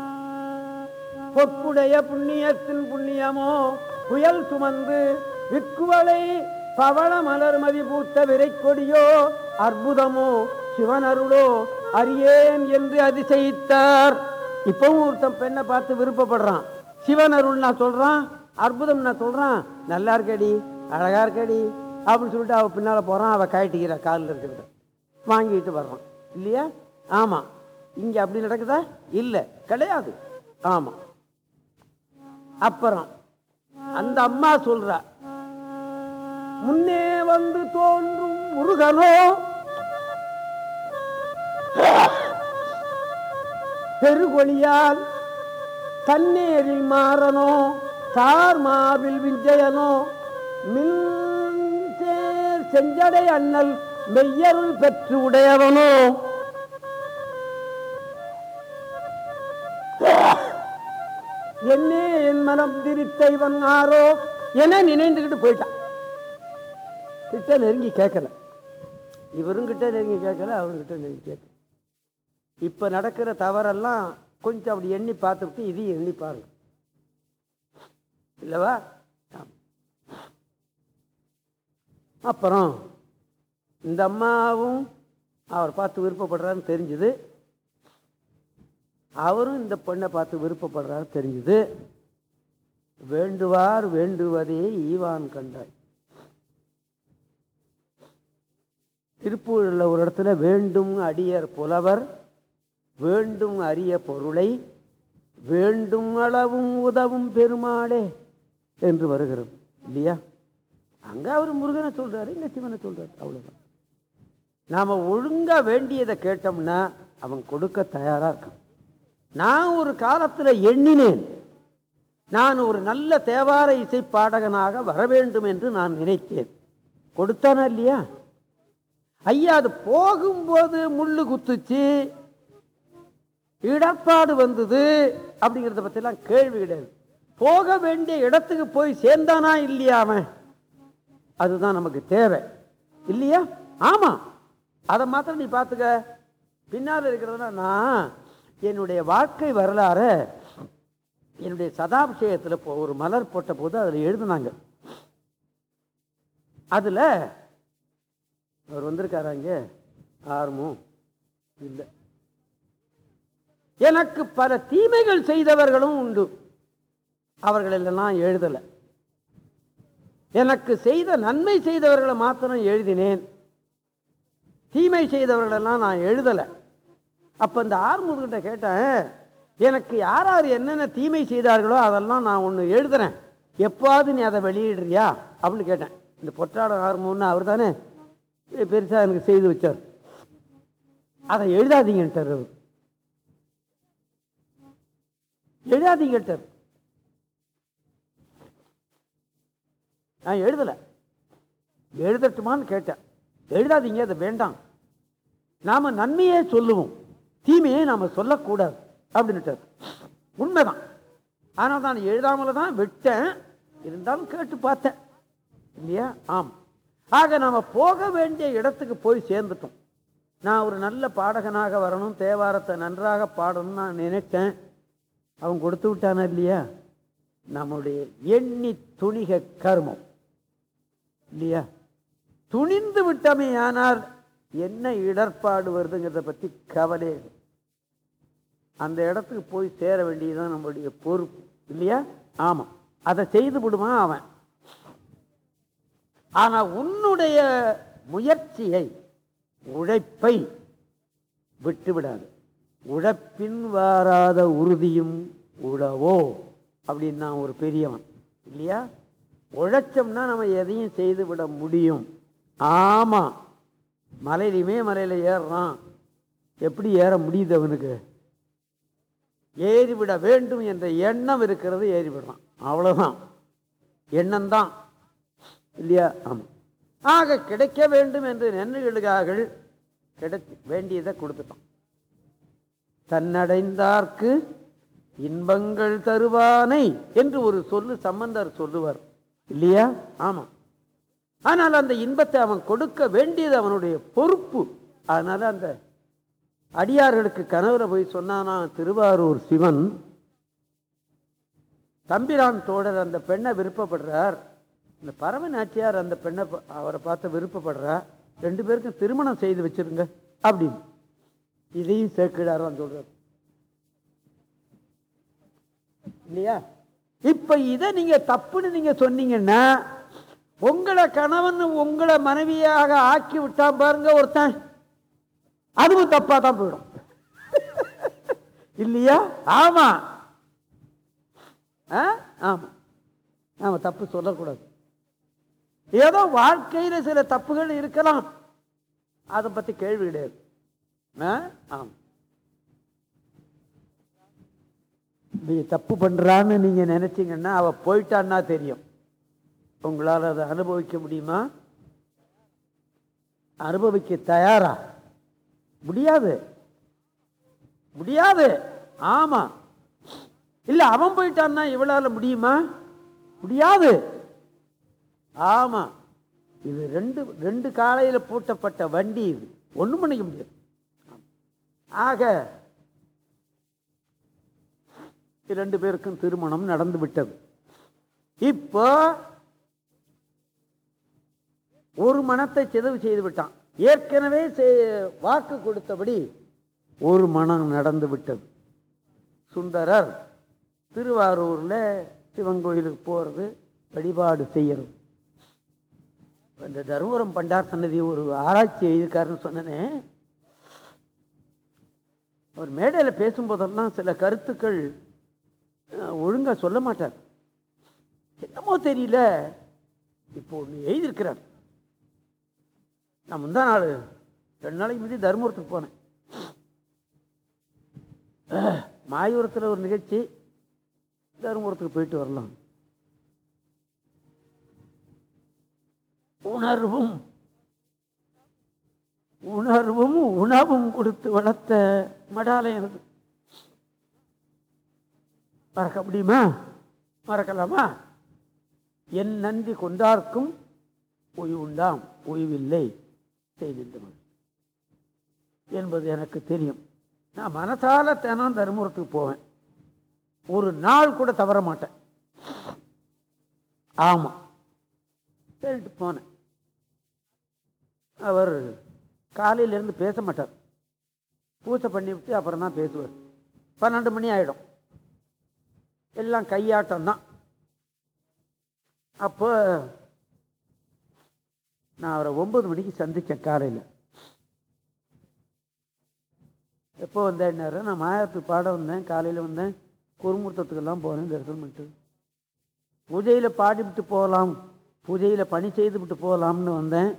பொற்புடைய புண்ணியத்தின் புண்ணியமோ புயல் சுமந்து விக்குவளை பவள மலர் மதி பூத்த விரைக்கொடியோ அற்புதமோ சிவன் அருளோ அறியேன் என்று அதிசயித்தார். இப்பவும் ஒருத்தன் பெண்ணை பார்த்து விருப்பப்படுறான். சிவன் அருள் நான் சொல்றான் அற்புதம் நான் சொல்றான். நல்லா இருக்கடி அழகா இருக்கடி அப்படின்னு சொல்லிட்டு அவ பின்னால போறான் அவ கழட்டிக்கிறா காலில் இருக்கிறத வாங்கிட்டு வர்றான். இல்லையா? ஆமா. இங்க அப்படி நடக்குதா? இல்ல. கிடையாது. ஆமா. அப்புறம் அந்த அம்மா சொல்றா முன்னே வந்து தோன்றும் முருகனோ பெருகொழியால் தன்னேரில் மாறனோ தார் மாவில் விஞ்சயனோ மின் செஞ்சடை அண்ணல் மெய்யருள் பெற்று உடையவனோ. என்னே என் மனம் திரித்த இவன் ஆரோ? என நினைந்துக்கிட்டு போயிட்டான். கிட்ட நெருங்கி கேட்கல. இவருங்கிட்ட நெருங்கி கேட்கல அவர்கிட்ட நெருங்கி கேட்கல. இப்போ நடக்கிற தவறெல்லாம் கொஞ்சம் அப்படி எண்ணி பார்த்துட்டு இதையும் எண்ணி பாருங்க. இல்லவா? அப்புறம் இந்த அம்மாவும் அவர் பார்த்து விருப்பப்படுறாருன்னு தெரிஞ்சுது. அவரும் இந்த பெண்ணை பார்த்து விருப்பப்படுறாரு தெரிஞ்சுது. வேண்டுவார் வேண்டுவதே ஈவான் கண்டாய். திருப்பூரில் ஒரு இடத்துல வேண்டும் அடியர் புலவர் வேண்டும் அரிய பொருளை வேண்டும் அளவும் உதவும் பெருமாளே என்று வருகிறது. இல்லையா? அங்கே அவர் முருகனை சொல்கிறாரு இங்கே சிவனை சொல்கிறார் அவ்வளோதான் நாம் ஒழுங்காக வேண்டியதை கேட்டோம்னா அவன் கொடுக்க தயாராக இருக்கான். நான் ஒரு காலத்தில் எண்ணினேன். நான் ஒரு நல்ல தேவார இசை பாடகனாக வர வேண்டும் என்று நான் நினைத்தேன். கொடுத்தானா இல்லையா? ஐயா அது போகும்போது முள்ளு குத்துச்சு இடப்பாடு வந்தது அப்படிங்கிறத பற்றிலாம் கேள்வி கிடையாது. போக வேண்டிய இடத்துக்கு போய் சேர்ந்தானா இல்லையா அவன்? அதுதான் நமக்கு தேவை. இல்லையா? ஆமாம் அதை மாத்திரம் நீ பார்த்துக்க பின்னால் இருக்கிறதுனா நான் என்னுடைய வாழ்க்கை வரலாறு என்னுடைய சதாபிஷேகத்தில் ஒரு மலர் போட்ட போது அதில் எழுதுனாங்க. அதில் அவர் வந்திருக்காரா இங்கே? ஆர்வம் இல்லை. எனக்கு பல தீமைகள் செய்தவர்களும் உண்டு. அவர்களெல்லாம் எழுதலை. எனக்கு செய்த நன்மை செய்தவர்களை மாத்திரம் எழுதினேன். தீமை செய்தவர்களெல்லாம் நான் எழுதலை. அப்போ இந்த ஆறுமுககிட்ட கேட்டேன் எனக்கு யார் யார் என்னென்ன தீமை செய்தார்களோ அதெல்லாம் நான் ஒன்று எழுதுறேன். எப்போது நீ அதை வெளியிடுறியா? அப்படின்னு கேட்டேன். இந்த பொற்றாட ஆர்முன்னு அவர் தானே பெருசாக எனக்கு செய்து வச்சார். அதை எழுதாதீங்கன்ட்டார் அவர். எழுதாதீங்கன்ட்டார் நான் எழுதலை. எழுதட்டுமான்னு கேட்டேன். எழுதாதீங்க அது வேண்டாம். நாம் நன்மையே சொல்லுவோம். தீமையை நாம் சொல்லக்கூடாது. அப்படின்னுட்டார். உண்மைதான். ஆனால் நான் எழுதாமல் தான் விட்டேன். இருந்தாலும் கேட்டு பார்த்தேன். இல்லையா? ஆம். ஆக நாம் போக வேண்டிய இடத்துக்கு போய் சேர்ந்துட்டோம். நான் ஒரு நல்ல பாடகனாக வரணும் தேவாரத்தை நன்றாக பாடணும்னு நான் நினைச்சேன். அவன் கொடுத்து விட்டானா இல்லையா? நம்முடைய எண்ணி துணிக கர்மம். இல்லையா? துணிந்து விட்டமே ஆனால் என்ன இடர்பாடு வருதுங்கிறத பற்றி கவலை அந்த இடத்துக்கு போய் சேர வேண்டியதுதான் நம்மளுடைய பொறுப்பு. இல்லையா? ஆமாம் அதை செய்து விடுமா அவன்? ஆனால் உன்னுடைய முயற்சியை உழைப்பை விட்டுவிடாது. உழப்பின் வாராத உறுதியும் உழவோ அப்படின்னு நான் ஒரு பெரியவன் இல்லையா? உழைச்சோம்னா நம்ம எதையும் செய்து விட முடியும். ஆமாம் மலையிலுமே மலையில் ஏறுறான். எப்படி ஏற முடியுது அவனுக்கு? ஏறிவிட வேண்டும் என்ற எண்ணம் இருக்கிறது ஏறிவிடுறான். அவ்வளோதான் எண்ணம் தான் இல்லையா? ஆமாம் ஆக கிடைக்க வேண்டும் என்று நென்னுகளுக்காக கிடை வேண்டியதை கொடுத்துட்டான் தன்னடைந்தார்க்கு இன்பங்கள் தருவானை என்று ஒரு சொல்லு சம்பந்தர் சொல்லுவார். இல்லையா? ஆமாம் ஆனால் அந்த இன்பத்தை அவன் கொடுக்க வேண்டியது அவனுடைய பொறுப்பு. அதனால் அந்த அடியார்களுக்கு கனவுல போய் சொன்னானா திருவாரூர் சிவன் தம்பிரான் தோழர் அந்த பெண்ணை விருப்பப்படுறார். இந்த பரம நாச்சியார் அந்த பெண்ணை அவரை பார்த்து விருப்பப்படுறா. ரெண்டு பேருக்கும் திருமணம் செய்து வச்சிருங்க. அப்படின்னு. இதையும் சேர்க்கிறாரான் சொல்கிறார் இல்லையா? இப்ப இதை நீங்க தப்புன்னு நீங்க சொன்னீங்கன்னா உங்களை கணவன் உங்களை மனைவியாக ஆக்கி விட்டான் பாருங்க ஒருத்தன் அதுவும் தப்பா தான் போயிடும். இல்லையா? ஆமா. ஆ? ஆமா. ஆமா தப்பு சொல்லக்கூடாது. ஏதோ வாழ்க்கையில சில தப்புகள் இருக்கலாம். அதை பத்தி கேள்வி கிடையாது. ஆமா. தப்பு பண்றான்னு நீங்க நினைச்சீங்கன்னா அவ போயிட்டான்னா தெரியும். உங்களால் அதை அனுபவிக்க முடியுமா? அனுபவிக்க தயாரா? முடியாது. முடியாது. ஆமா. இல்ல அவன் போயிட்டான்னா இவளால முடியுமா? முடியாது. ஆமா. இது ரெண்டு ரெண்டு காலையில் பூட்டப்பட்ட வண்டி இது. ஒண்ணும் பண்ணிக்க முடியாது. ஆக இரண்டு பேருக்கும் திருமணம் நடந்து விட்டது. இப்போ ஒரு மனத்தை சிதவு செய்து விட்டான். ஏற்கனவே வாக்கு கொடுத்தபடி ஒரு மனம் நடந்து விட்டது. சுந்தரர் திருவாரூரில் சிவன் கோயிலுக்கு போகிறது வழிபாடு செய்யறது. இந்த தருமபுரம் பண்டார் சன்னதி ஒரு ஆராய்ச்சி எழுதியிருக்காருன்னு சொன்னனே. அவர் மேடையில் பேசும்போதெல்லாம் சில கருத்துக்கள் ஒழுங்காக சொல்ல மாட்டார். என்னமோ தெரியல. இப்போ ஒன்று எழுதியிருக்கிறார். நான் முந்தா நாள் ரெண்டு நாளைக்கு முந்தி தருமபுரத்துக்கு போனேன். மாயூரத்தில் ஒரு நிகழ்ச்சி. தருமபுரத்துக்கு போயிட்டு வரலாம். உணர்வும் உணர்வும் உணவும் கொடுத்து வளர்த்த மடாலயம் மறக்க முடியுமா? மறக்கலாமா? என் நன்றி கொண்டார்க்கும் ஓய்வுண்டாம் ஓய்வில்லை. செய்திருந்தவன் என்பது எனக்கு தெரியும். நான் மனசால தினம் தருமபுரத்துக்கு போவேன். ஒரு நாள் கூட தவற மாட்டேன். ஆமாம் சரிட்டு போனேன். அவர் காலையிலேருந்து பேச மாட்டார். பூஜை பண்ணிவிட்டு அப்புறம் தான் பேசுவார். பன்னெண்டு மணி ஆகிடும் எல்லாம் கையாட்டம் தான். அப்போ நான் அவரை ஒம்பது மணிக்கு சந்தித்தேன் காலையில். எப்போ வந்தேன்னாரு நான் மாயாத்து பாட வந்தேன். காலையில் வந்தேன். குறுமுத்தத்துக்கெல்லாம் போனேன் தரிசனம் பண்ணிட்டு. பூஜையில் பாடிவிட்டு போகலாம். பூஜையில் பணி செய்துவிட்டு போகலாம்னு வந்தேன்.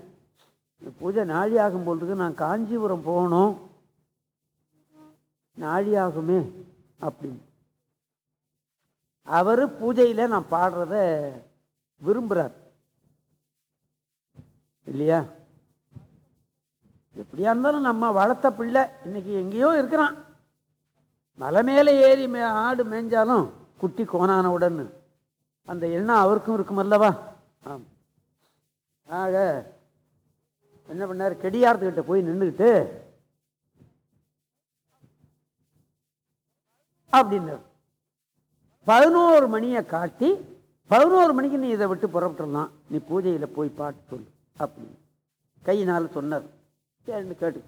பூஜை நாழி ஆகும் பொழுதுக்கு நான் காஞ்சிபுரம் போகணும். நாழி ஆகுமே அப்படின்னு. அவர் பூஜையில் நான் பாடுறத விரும்புகிறார் இல்லையா? எப்படியா இருந்தாலும் நம்ம வளர்த்த பிள்ளை இன்னைக்கு எங்கேயோ இருக்கிறான். மலை மேலே ஏறி மே ஆடு மேய்ஞ்சாலும் குட்டி கோணான உடனே அந்த எண்ணம் அவருக்கும் இருக்கும் அல்லவா? ஆம். ஆக என்ன பண்ணார்? கெடியாரத்துக்கிட்ட போய் நின்றுக்கிட்டு அப்படின்னார். பதினோரு மணியை காட்டி பதினோரு மணிக்கு நீ இதை விட்டு புறப்பட்டுருந்தான் நீ பூஜையில் போய் பாட்டு சொல்லு அப்படின்னு. கையினால் சொன்னார். சரின்னு கேட்டு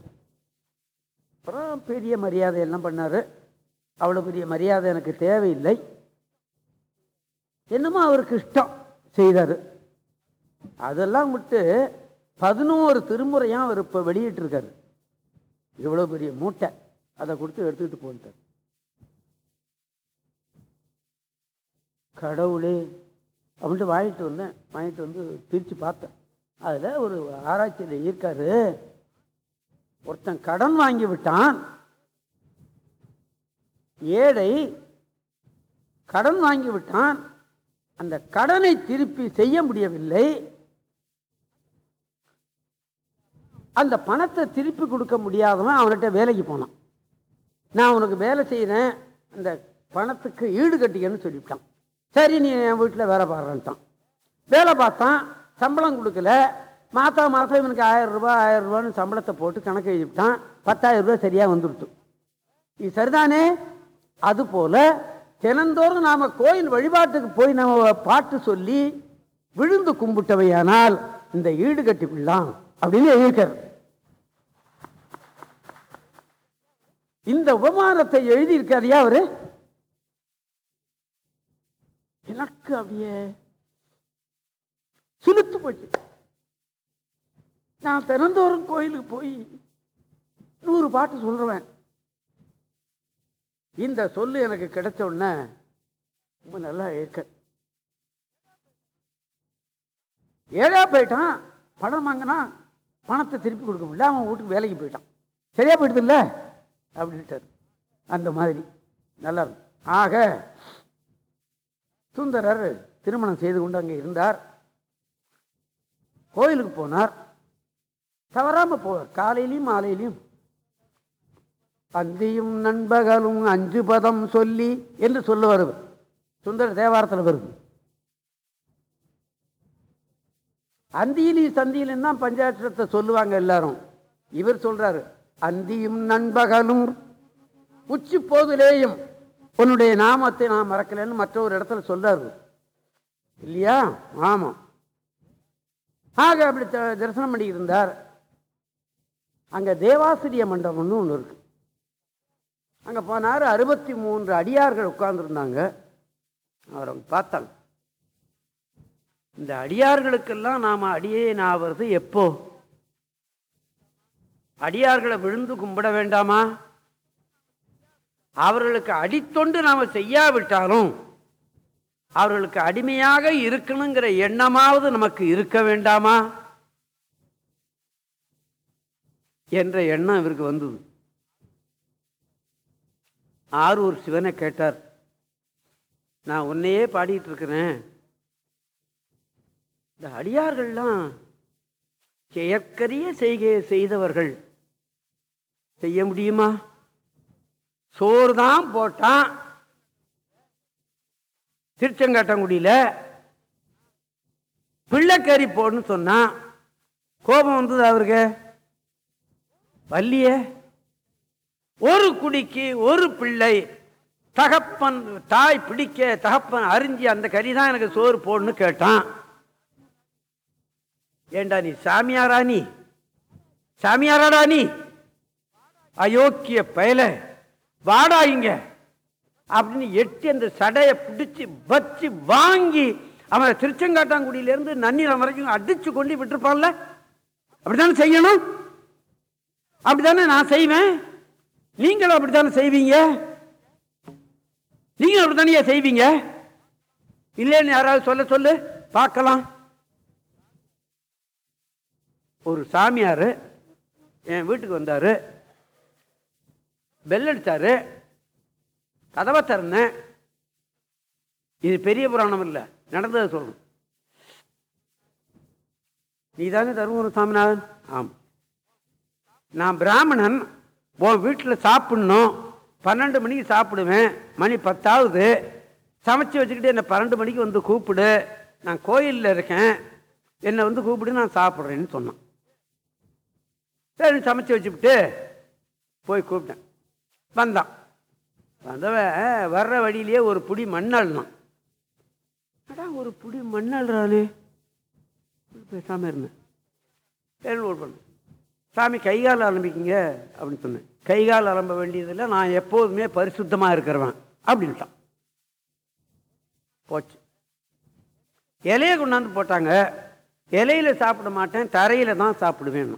அப்புறம் பெரிய மரியாதை எல்லாம் பண்ணார். அவ்வளோ பெரிய மரியாதை எனக்கு தேவையில்லை. என்னமோ அவருக்கு இஷ்டம் செய்தார். அதெல்லாம் விட்டு பதினோரு திருமுறையாக அவர் இப்போ வெளியிட்டிருக்காரு. இவ்வளோ பெரிய மூட்டை. அதை கொடுத்து எடுத்துக்கிட்டு போயிட்டார். கடவுளே அப்படின்ட்டு வாங்கிட்டு வந்தேன். வாங்கிட்டு வந்து பிரித்து பார்த்தேன். அதில் ஒரு ஆராய்ச்சியில் இருக்காரு. ஒருத்தன் கடன் வாங்கி விட்டான். ஏழை கடன் வாங்கி விட்டான். அந்த கடனை திருப்பி செய்ய முடியவில்லை. அந்த பணத்தை திருப்பி கொடுக்க முடியாதவன் அவன்கிட்ட வேலைக்கு போனான். நான் உனக்கு வேலை செய்கிறேன் அந்த பணத்துக்கு ஈடு கட்டிக்கன்னு சொல்லிவிட்டான். சரி நீ என் வீட்டில் வேலை பாடுறேன்ட்டான் வேலை பார்த்தான் சம்பளம் கொடுக்கல. மாதா மாதம் இவனுக்கு ஆயிரம் ரூபா ஆயிரம் ரூபான்னு சம்பளத்தை போட்டு கணக்கு எழுதிவிட்டான் பத்தாயிரம் ரூபாய் சரியாக வந்துடுத்து இது சரிதானே? அதுபோல் தினந்தோறும் நாம் கோயில் வழிபாட்டுக்கு போய் நம்ம பாட்டு சொல்லி விழுந்து கும்பிட்டவையானால் இந்த ஈடு விடலாம் அப்படின்னு எழுதியிருக்காரு. இந்த உபமானத்தை எழுதியிருக்காரியா அவரு? எனக்கு அப்படியே சுலுத்து போச்சு. நான் தினந்தோறும் கோயிலுக்கு போய் நூறு பாட்டு சொல்றேன் இந்த சொல்லு எனக்கு கிடைச்ச உடனே ரொம்ப நல்லா இருக்க. ஏழா போயிட்டான் பணம் வாங்கினா பணத்தை திருப்பி கொடுக்க முடியல அவன் வீட்டுக்கு வேலைக்கு போயிட்டான். சரியா போயிடுது இல்லை அப்படின்ட்டார். அந்த மாதிரி. நல்லா இருக்கும் ஆக சுந்தரர் திருமணம் செய்து கொண்டு அங்கே இருந்தார். கோயிலுக்கு போனார். தவறாமல் போவார். காலையிலையும் மாலையிலையும். அந்தியும் நண்பகலும் அஞ்சு பதம் சொல்லி என்று சொல்ல இவர். சுந்தர தேவாரத்தில் வருது. அந்தியிலையும் சந்தியிலும் தான் பஞ்சாட்சத்தை சொல்லுவாங்க எல்லாரும். இவர் சொல்றாரு அந்தியும் நண்பகலும். உச்சி போதிலேயும். உன்னுடைய நாமத்தை நான் மறக்கலைன்னு மற்ற ஒரு இடத்துல சொல்றாரு இல்லையா? ஆமாம் ஆக அப்படி த- தரிசனம் பண்ணி இருந்தார் அங்கே தேவாசிரிய மண்டபம்னு ஒன்று இருக்கு. அங்கே போனார் அறுபத்தி மூன்று அடியார்கள் உட்கார்ந்துருந்தாங்க. அவர் அவங்க பார்த்தாங்க. இந்த அடியார்களுக்கெல்லாம் நாம் அடியே ஆவது எப்போ? அடியார்களை விழுந்து கும்பிட வேண்டாமா? அவர்களுக்கு அடித்தொண்டு நாம் செய்யாவிட்டாலும் அவர்களுக்கு அடிமையாக இருக்கணுங்கிற எண்ணமாவது நமக்கு இருக்க வேண்டாமா? என்ற எண்ணம் இவருக்கு வந்தது. ஆரூர் சிவனை கேட்டார் நான் உன்னையே பாடிட்டு இருக்கிறேன். இந்த அடியார்கள்லாம் செயற்கரிய செய்கையை செய்தவர்கள். செய்ய முடியுமா? சோறு தான் போட்டான் திருச்செங்காட்டங்குடியில் பிள்ளைக்கறி போடுன்னு சொன்னான். கோபம் வந்தது அவருக்கு? வள்ளியே ஒரு குடிக்கு ஒரு பிள்ளை தகப்பன் தாய் பிடிக்க தகப்பன் அறிஞ்சி அந்த கறி தான் எனக்கு சோறு போடணும்னு கேட்டான். ஏண்டா நீ சாமியாரா நீ? சாமியாராடா நீ? அயோக்கிய பயல வாடா இங்க அப்படின்னு எட்டி அந்த சடையை பிடிச்சி வச்சு வாங்கி அவன் திருச்செங்காட்டாங்குடியிலேருந்து நன்னிலம் வரைக்கும் அடிச்சு கொண்டு விட்டுருப்பான்ல. அப்படித்தானே செய்யணும்? அப்படித்தானே நான் செய்வேன்? நீங்களும் அப்படித்தானே செய்வீங்க? நீங்களும் அப்படித்தானே செய்வீங்க? இல்லைன்னு யாராவது சொல்ல சொல்லு பார்க்கலாம். ஒரு சாமியார் என் வீட்டுக்கு வந்தார். பெல் அடித்தாரு கதவை திறந்தேன் இது பெரிய புராணம் இல்லை. நடந்ததை சொல்லணும். நீ தானே தருமபுரம் சாமிநாதன்? ஆம். நான் பிராமணன். உன் வீட்டில் சாப்பிடணும். பன்னெண்டு மணிக்கு சாப்பிடுவேன். மணி பத்தாவது. சமைச்சு வச்சுக்கிட்டு என்னை பன்னெண்டு மணிக்கு வந்து கூப்பிடு. நான் கோயிலில் இருக்கேன். என்னை வந்து கூப்பிடு நான் சாப்பிட்றேன்னு சொன்னான். சரி சமைச்சு வச்சுக்கிட்டு போய் கூப்பிட்டேன். வந்தான். வந்தவன் வர்ற வழியிலேயே ஒரு புடி மண்ணாள்னான். அடா ஒரு புடி மண்ணாள்றானே பேசாமல் இருந்தேன். சரி நோட் சாமி கைகால் ஆரம்பிக்கிங்க அப்படின்னு சொன்னேன். கைகால் ஆரம்ப வேண்டியதில்லை நான் எப்போதுமே பரிசுத்தமாக இருக்கிறவன் அப்படின்ட்டான். போச்சு. இலையை கொண்டாந்து போட்டாங்க. இலையில சாப்பிட மாட்டேன் தரையில் தான் சாப்பிடுவேன்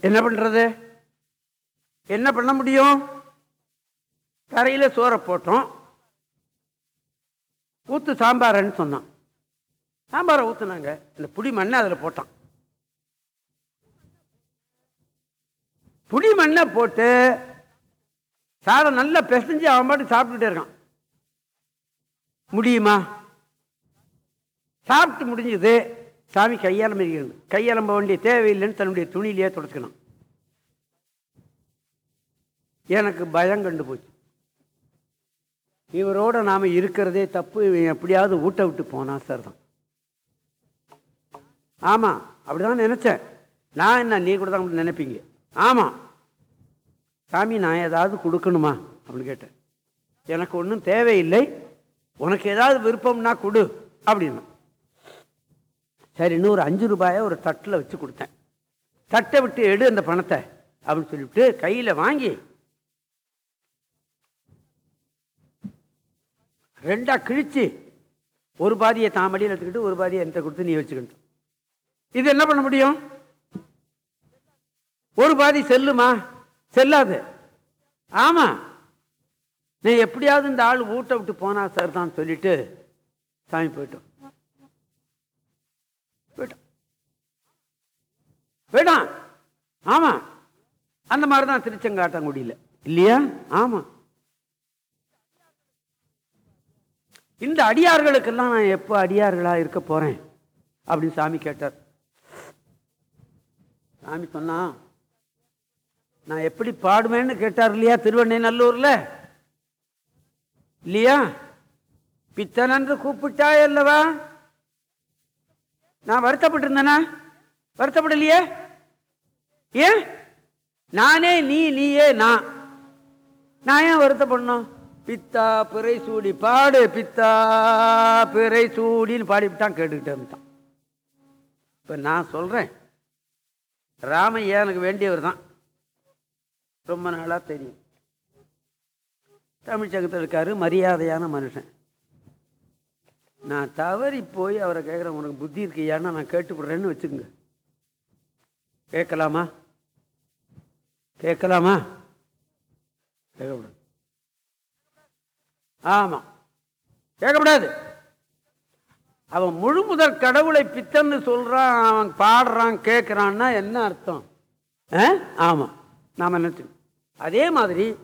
என்ன பண்ணுறது என்ன பண்ண முடியும்? கரையில் சோறை போட்டோம். ஊத்து சாம்பாரன்னு சொன்னான். சாம்பாரை ஊற்றுனாங்க இந்த புடி மண்ணை அதில் போட்டான். புடி மண்ணை போட்டு சாதம் நல்லா பிசைஞ்சு அவன் பாட்டு சாப்பிட்டுட்டே இருக்கான். முடியுமா? சாப்பிட்டு முடிஞ்சது. சாமி கையாளம் இருக்கிறது கையாளம்ப வேண்டிய தேவையில்லைன்னு தன்னுடைய துணியிலேயே தொடச்சுக்கணும். எனக்கு பயம் கண்டு போச்சு. இவரோட நாம் இருக்கிறதே தப்பு. எப்படியாவது ஊட்ட விட்டு போனா சார் தான். ஆமாம் அப்படிதான் நினச்சேன். நான் என்ன நீ கூட தான் நினைப்பீங்க? ஆமாம் சாமி நான் ஏதாவது கொடுக்கணுமா? அப்படின்னு கேட்டேன். எனக்கு ஒன்றும் தேவையில்லை. உனக்கு ஏதாவது விருப்பம்னா கொடு அப்படின்னா. சரி இன்னொரு அஞ்சு ரூபாயை ஒரு தட்டில் வச்சு கொடுத்தேன். தட்டை விட்டு எடு அந்த பணத்தை அப்படின்னு சொல்லிவிட்டு கையில் வாங்கி ரெண்டாக கிழிச்சு ஒரு பாதியை தாமடியில் எடுத்துக்கிட்டு ஒரு பாதியை என்கிட்ட கொடுத்து நீ வச்சுக்கணும். இது என்ன பண்ண முடியும்? ஒரு பாதி செல்லுமா? செல்லாது. ஆமாம் நீ எப்படியாவது இந்த ஆள் ஊட்ட விட்டு போனா சார் தான் சொல்லிட்டு சாமி போயிட்டோம். போயிட்டான் ஆமாம் அந்த மாதிரி தான் திருச்செங்காட்டங்குடியில். இல்லையா? ஆமாம் இந்த அடியார்களுக்கெல்லாம் நான் எப்போ அடியார்களாக இருக்க போறேன்? அப்படின்னு சாமி கேட்டார். சாமி சொன்னா நான் எப்படி பாடுவேன்னு கேட்டார் இல்லையா திருவண்ணை நல்லூரில்? இல்லையா? பித்தன் என்று கூப்பிட்டாய் அல்லவா? நான் வருத்தப்பட்டிருந்தேனா? வருத்தப்படலையே? ஏன்? நானே நீ நீயே நான். நான் ஏன் வருத்தப்படணும்? பித்தா பிறை சூடி பாடு பித்தா பிறை சூடின்னு பாடிவிட்டான் கேட்டுக்கிட்டே இப்போ நான் சொல்கிறேன் ராமையா எனக்கு வேண்டியவர் தான்? ரொம்ப நாளாக தெரியும். தமிழ்ச்சங்கத்தில் இருக்காரு மரியாதையான மனுஷன். நான் தவறி போய் அவரை கேட்குறேன் உனக்கு புத்தி இருக்கியான்னு நான் கேட்டுக்கிடுறேன்னு வச்சுக்கோங்க. கேட்கலாமா? கேட்கலாமா? கேட்கக்கூடாது. ஆமாம் கேட்கக்கூடாது. அவன் முழு முதல் கடவுளை பித்தன்னு சொல்கிறான் அவன் பாடுறான் கேட்குறான்னா என்ன அர்த்தம்? ஆ? ஆமாம் நாம் என்ன அதே மாதிரி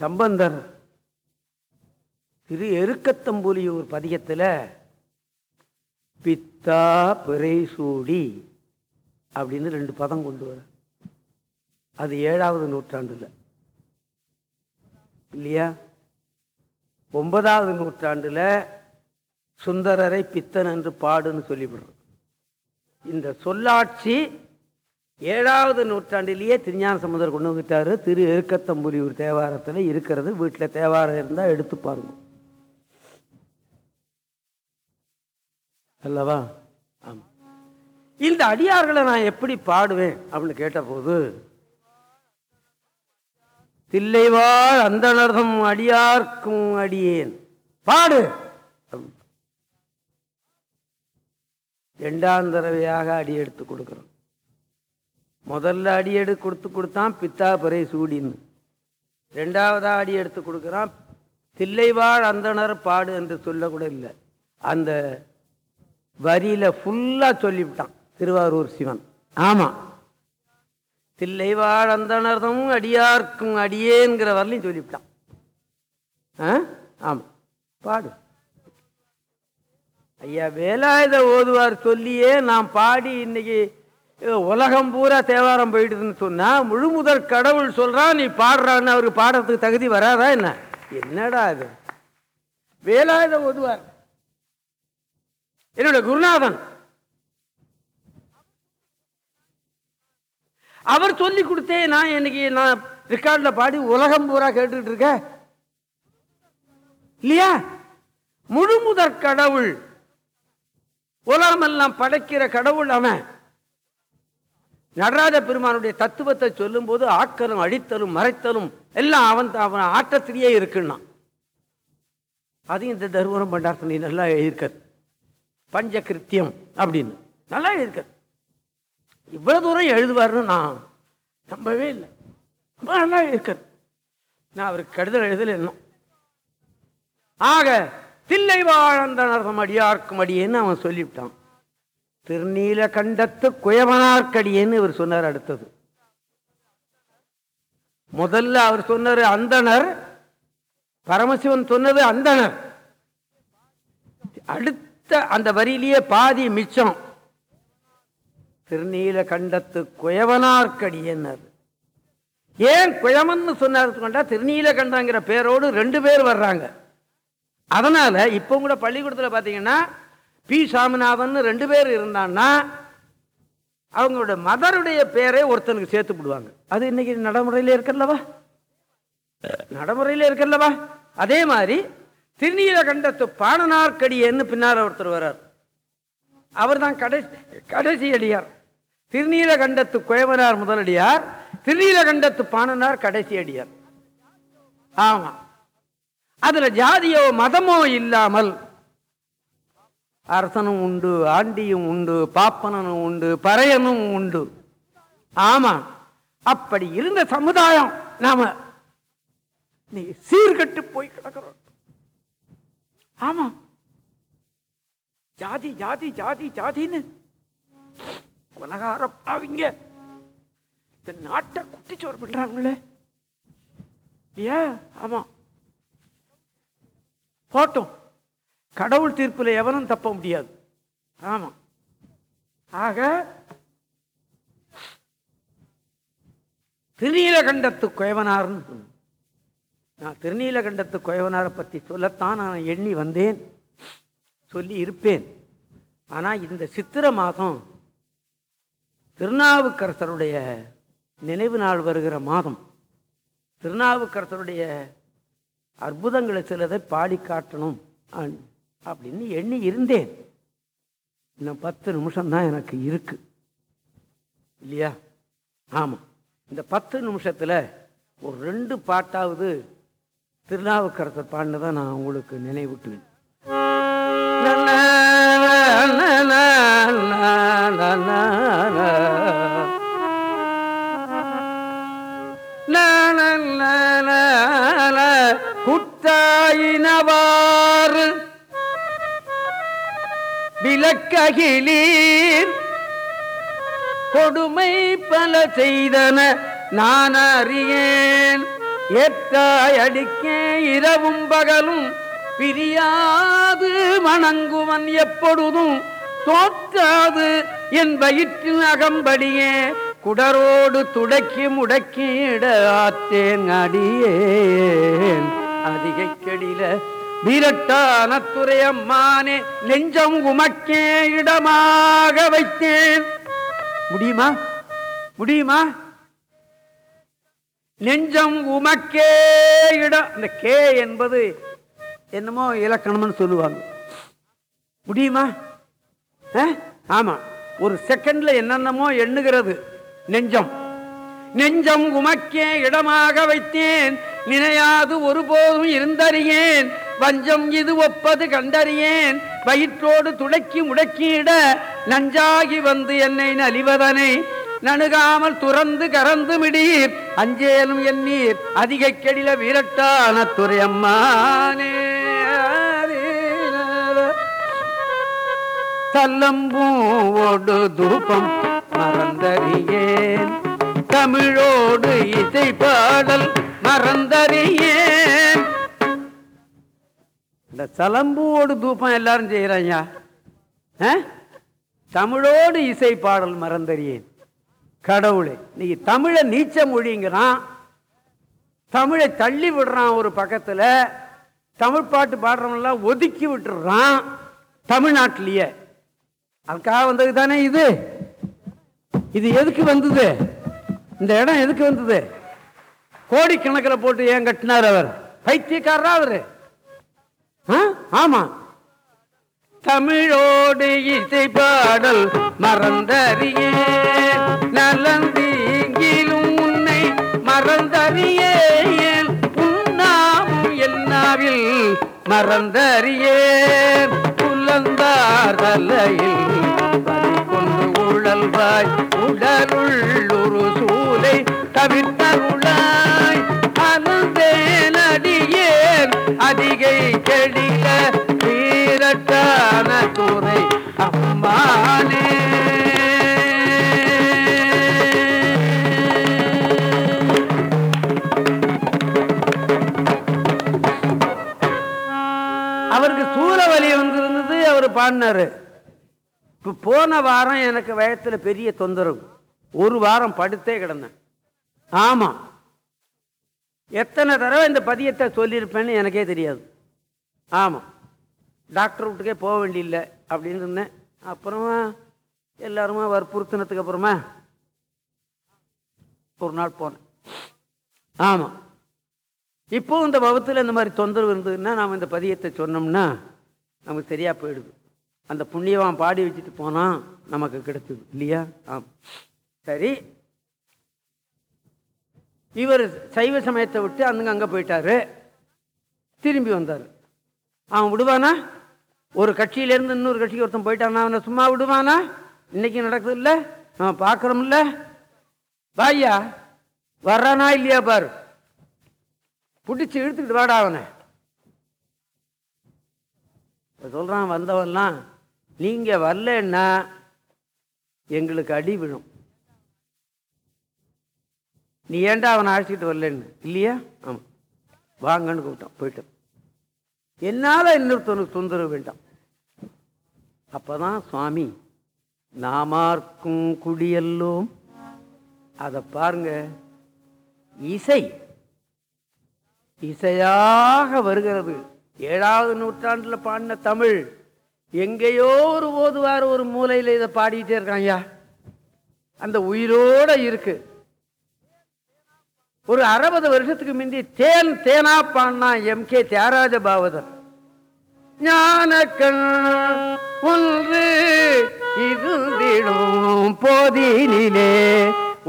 சம்பந்தர் திரு எருக்கத்தம்புலியூர் பதிகத்தில் பித்தா பிறைசூடி அப்படின்னு ரெண்டு பதம் கொண்டு வர அது ஏழாவது நூற்றாண்டில். இல்லையா? ஒன்பதாவது நூற்றாண்டில் சுந்தரரை பித்தன் என்று பாடுன்னு சொல்லிவிடுறோம் இந்த சொல்லாட்சி ஏழாவது நூற்றாண்டிலேயே திருஞான சமுதர் கொண்டு வந்துட்டார். திரு எருக்கத்தம்புலியூர் தேவாரத்தில் இருக்கிறது. வீட்டில் தேவாரம் இருந்தால் எடுத்து பாருங்க. அல்லவா? ஆமாம் இந்த அடியார்களை நான் எப்படி பாடுவேன் அப்படின்னு கேட்டபோது தில்லைவாழ் அந்தணர்தம் அடியார்க்கும் அடியேன். பாடு! ரெண்டாம் தடவையாக அடி எடுத்து கொடுக்குறோம். முதல்ல அடி எடுத்து கொடுத்து கொடுத்தான் பித்தா பிறை சூடின்னு. ரெண்டாவதாக அடி எடுத்து கொடுக்குறான். தில்லைவாழ் அந்தணர் பாடு என்று சொல்லக்கூட இல்லை. அந்த வரியில ஃபுல்லா சொல்லிவிட்டான். திருவாரூர் சிவன். ஆமா. தில்லைவாழந்தனர்தம் அடியார்க்கும் அடியேங்கிற வரலையும் சொல்லிவிட்டான். ஆ? ஆமா. பாடு. ஐயா வேலாயுத ஓதுவார் சொல்லியே நாம் பாடி இன்னைக்கு உலகம் பூரா தேவாரம் போயிடுதுன்னு சொன்னா முழு முதற் கடவுள் சொல்றான் நீ பாடுறான்னு அவருக்கு பாடுறதுக்கு தகுதி வராதா என்ன? என்னடா இது? வேலாயுத ஓதுவார். என்னோட குருநாதன். அவர் சொல்லி கொடுத்தே நான் இன்னைக்கு நான் ரெக்கார்டில் பாடி உலகம் பூரா கேட்டுக்கிட்டு இருக்கேன். இல்லையா? முழு முதற் கடவுள். உலகமெல்லாம் படைக்கிற கடவுள் அவன். நடராஜ பெருமானுடைய தத்துவத்தை சொல்லும்போது ஆக்கலும் அடித்தலும் மறைத்தலும் எல்லாம் அவன் அவன் ஆட்டத்திலேயே இருக்குன்னா அதையும் இந்த தருமபுரம் நீ நல்லா எழுதியிருக்கார். பஞ்சகிருத்தியம் அப்படின்னு. நல்லா இருக்கார் இவ்வளோ தூரம் எழுதுவார்னு நான் நம்பவே இல்லை. ரொம்ப நல்லா இருக்கார் நான் அவருக்கு கடிதம் எழுதல இன்னும். ஆக தில்லை வாழந்தனர்தம் அடியார்க்கும் அடியேன்னு அவன் சொல்லிவிட்டான். திருநீல கண்டத்து குயவனார்க்கடியேன்னு இவர் சொன்னார் அடுத்தது. முதல்ல அவர் சொன்னார் அந்தணர் பரமசிவன் சொன்னது அந்தணர் அடுத்து அந்த வரியிலேயே பாதி மிச்சம். திருநீல கண்டத்து குயவனார்க்கடியன்னர் ஏன் குயவன்னு சொன்னார் கொண்டா திருநீல கண்டங்கிற பேரோடு ரெண்டு பேர் வர்றாங்க. அதனால இப்போ கூட பள்ளிக்கூடத்தில் பார்த்தீங்கன்னா பி. சாமிநாதன் ரெண்டு பேர் இருந்தான்னா அவங்களோட மதருடைய பேரை ஒருத்தனுக்கு சேர்த்து விடுவாங்க. அது இன்னைக்கு நடைமுறையில் இருக்கல்லவா நடைமுறையில் இருக்கல்லவா அதே மாதிரி திருநீலகண்டத்து பாணனார்க்கடியன்னு பின்னால் ஒருத்தர் வர்றார். அவர் தான் கடைசி கடைசி அடியார். திருநீலகண்டத்து குயவனார் முதலடியார் திருநீலகண்டத்து பாணனார் கடைசி அடியார். ஆமா. அதுல ஜாதியோ மதமோ இல்லாமல் அரசனும் உண்டு ஆண்டியும் உண்டு பாப்பனனும் உண்டு பறையனும் உண்டு. ஆமா. அப்படி இருந்த சமுதாயம் நாம நீ சீர்கட்டு போய் கிடக்கிறோம். ஆமா. ஜாதி ஜாதி ஜாதி ஜாதின்னு. உலகார பாவிங்க. இந்த நாட்டை குட்டிச்சோறு பண்றாங்களே இல்லையா ஆமா. போட்டும். கடவுள் தீர்ப்பில் எவனும் தப்ப முடியாது. ஆமா. ஆக திருநீலகண்டத்து குயவனார்னு சொன்ன நான் திருநீலகண்டத்து குயவனாரை பற்றி சொல்லத்தான் நான் எண்ணி வந்தேன். சொல்லி இருப்பேன். ஆனால் இந்த சித்திரை மாதம் திருநாவுக்கரசருடைய நினைவு நாள் வருகிற மாதம். திருநாவுக்கரசருடைய அற்புதங்களை சிலதை பாடி காட்டணும் அப்படின்னு எண்ணி இருந்தேன். இன்னும் பத்து நிமிஷம்தான் எனக்கு இருக்கு. இல்லையா? ஆமாம் இந்த பத்து நிமிஷத்தில் ஒரு ரெண்டு பாட்டாவது திருநாவுக்கரசர் பாடினதை நான் உங்களுக்கு நினைவூட்டுவேன் குத்தாயினவாறு விளக்ககிலீர் கொடுமை பல செய்தன நான் அறியேன். ஏற்றாய் அடிக்கே இரவும் பகலும் பிரியாது வணங்குவன் எப்பொழுதும் தோற்றாது என் வயிற்றின் அகம்படியே. குடரோடு துடக்கி முடக்கிட ஆத்தேன் அடியேன். அதிகை கெடில வீரட்டான துறையம்மானே நெஞ்சம் உமக்கே இடமாக வைத்தேன். முடியுமா? முடியுமா? நெஞ்சம் உமக்கே இடம் இந்த கே என்பது என்னமோ இலக்கணம்னு சொல்லுவாங்க. முடியுமா? அஹ்? ஆமா. ஒரு செகண்ட்ல என்னென்னமோ எண்ணுகிறது. நெஞ்சம். நெஞ்சம் உமக்கே இடமாக வைத்தேன். நினையாது ஒருபோதும் இருந்தறியேன். வஞ்சம் இது ஒப்பது கண்டறியேன். வயிற்றோடு துடக்கி முடக்கியிட நஞ்சாகி வந்து என்னை நலிவதனை நணுகாமல் துறந்து கறந்து மிடீர் அஞ்சேலும் எண்ணீர் அதிக கெடில வீரட்டான துறையம்மானே தல்லம்பூவோடு தூபம் மறந்தறியேன். தமிழோடு இசை பாடல் மறந்தறியேன். இந்த தலம்பூவோடு தூபம் எல்லாரும் செய்யறாங்க தமிழோடு இசை பாடல் மறந்தறியேன். கடவுளே. நீ தமிழை நீச்ச மொழிங்கிறான். தமிழை தள்ளி விடுறான் ஒரு பக்கத்தில். தமிழ் பாட்டு பாடுறவங்களாம் ஒதுக்கி விட்டுறான் தமிழ்நாட்டிலேயே. அதுக்காக வந்தது தானே இது? இது எதுக்கு வந்தது? இந்த இடம் எதுக்கு வந்தது? கோடிக்கணக்கில் போட்டு ஏன் கட்டினார் அவர்? பைத்தியக்காரரா அவரு? ஆ? தமிழோடு இசை பாடல் மறந்தறியேன் நலந்தீங்கிலும் உன்னை மறந்தறியேன் உன்னாமும் என்னாவில் மறந்தறியேன் புலந்தார் தலையில் கொண்டு உழல்வாய் உடலுள்ளொரு சூலை தவிர்த்தருளாய். அனந்தேன் அடியேன் அதிகை கெடில வீரட்டான துறை அம்மானே அவருக்கு சூழவலி வந்திருந்தது அவர் பாடினாரு. இப்போ போன வாரம் எனக்கு வயத்துல பெரிய தொந்தரவு. ஒரு வாரம் படுத்தே கிடந்தேன். ஆமாம் எத்தனை தடவை இந்த பதியத்தை சொல்லியிருப்பேன்னு எனக்கே தெரியாது. ஆமாம் டாக்டர் வீட்டுக்கே போக வேண்டியில்லை அப்படின்னு இருந்தேன். அப்புறமா எல்லாருமா வற்புறுத்தினதுக்கு அப்புறமா ஒரு நாள் போனேன். ஆமாம் இப்போ இந்த பவத்தில் இந்த மாதிரி தொந்தரவு இருந்ததுன்னா நாம் இந்த பதியத்தை சொன்னோம்னா நமக்கு சரியாக போயிடுது. அந்த புண்ணியவான் பாடி வச்சுட்டு போனால் நமக்கு கிடைச்சது இல்லையா? ஆம். சரி. இவர் சைவ சமயத்தை விட்டு அங்கே அங்கே போயிட்டாரு. திரும்பி வந்தார். அவன் விடுவானா? ஒரு கட்சியிலேருந்து இன்னொரு கட்சிக்கு ஒருத்தன் போயிட்டானா அவனை சும்மா விடுவானா? இன்னைக்கு நடக்குது இல்லை நம்ம பார்க்குறோம்ல. பாய்யா வர்றானா இல்லையா பாரு? பிடிச்சி இழுத்துக்கிட்டு வாடா அவனை. சொல்கிறான் வந்தவன்லாம் நீங்கள் வரலன்னா எங்களுக்கு அடி விழும். நீ ஏன்டா அவனை அழைச்சிக்கிட்டு வரலன்னு? இல்லையா? ஆமாம் வாங்கன்னு கூப்பிட்டான் போயிட்டான் என்னால் இன்னொருத்தனுக்கு தொந்தரவு வேண்டாம். அப்பதான் சுவாமி நாமார்க்கும் குடியல்லோம். அதை பாருங்க. இசை. இசையாக வருகிறது. ஏழாவது நூற்றாண்டில் பாடின தமிழ். எங்கேயோ ஒரு ஓதுவார் ஒரு மூலையில் இதை பாடிக்கிட்டே இருக்காங்கய்யா அந்த உயிரோட இருக்கு. ஒரு அறுபது வருஷத்துக்கு முந்தி தேன் தேனா பாடினா எம் கே தியாகராஜ பாவதர். ஞானக்கண் ஒன்று இருந்திடும் போதினிலே.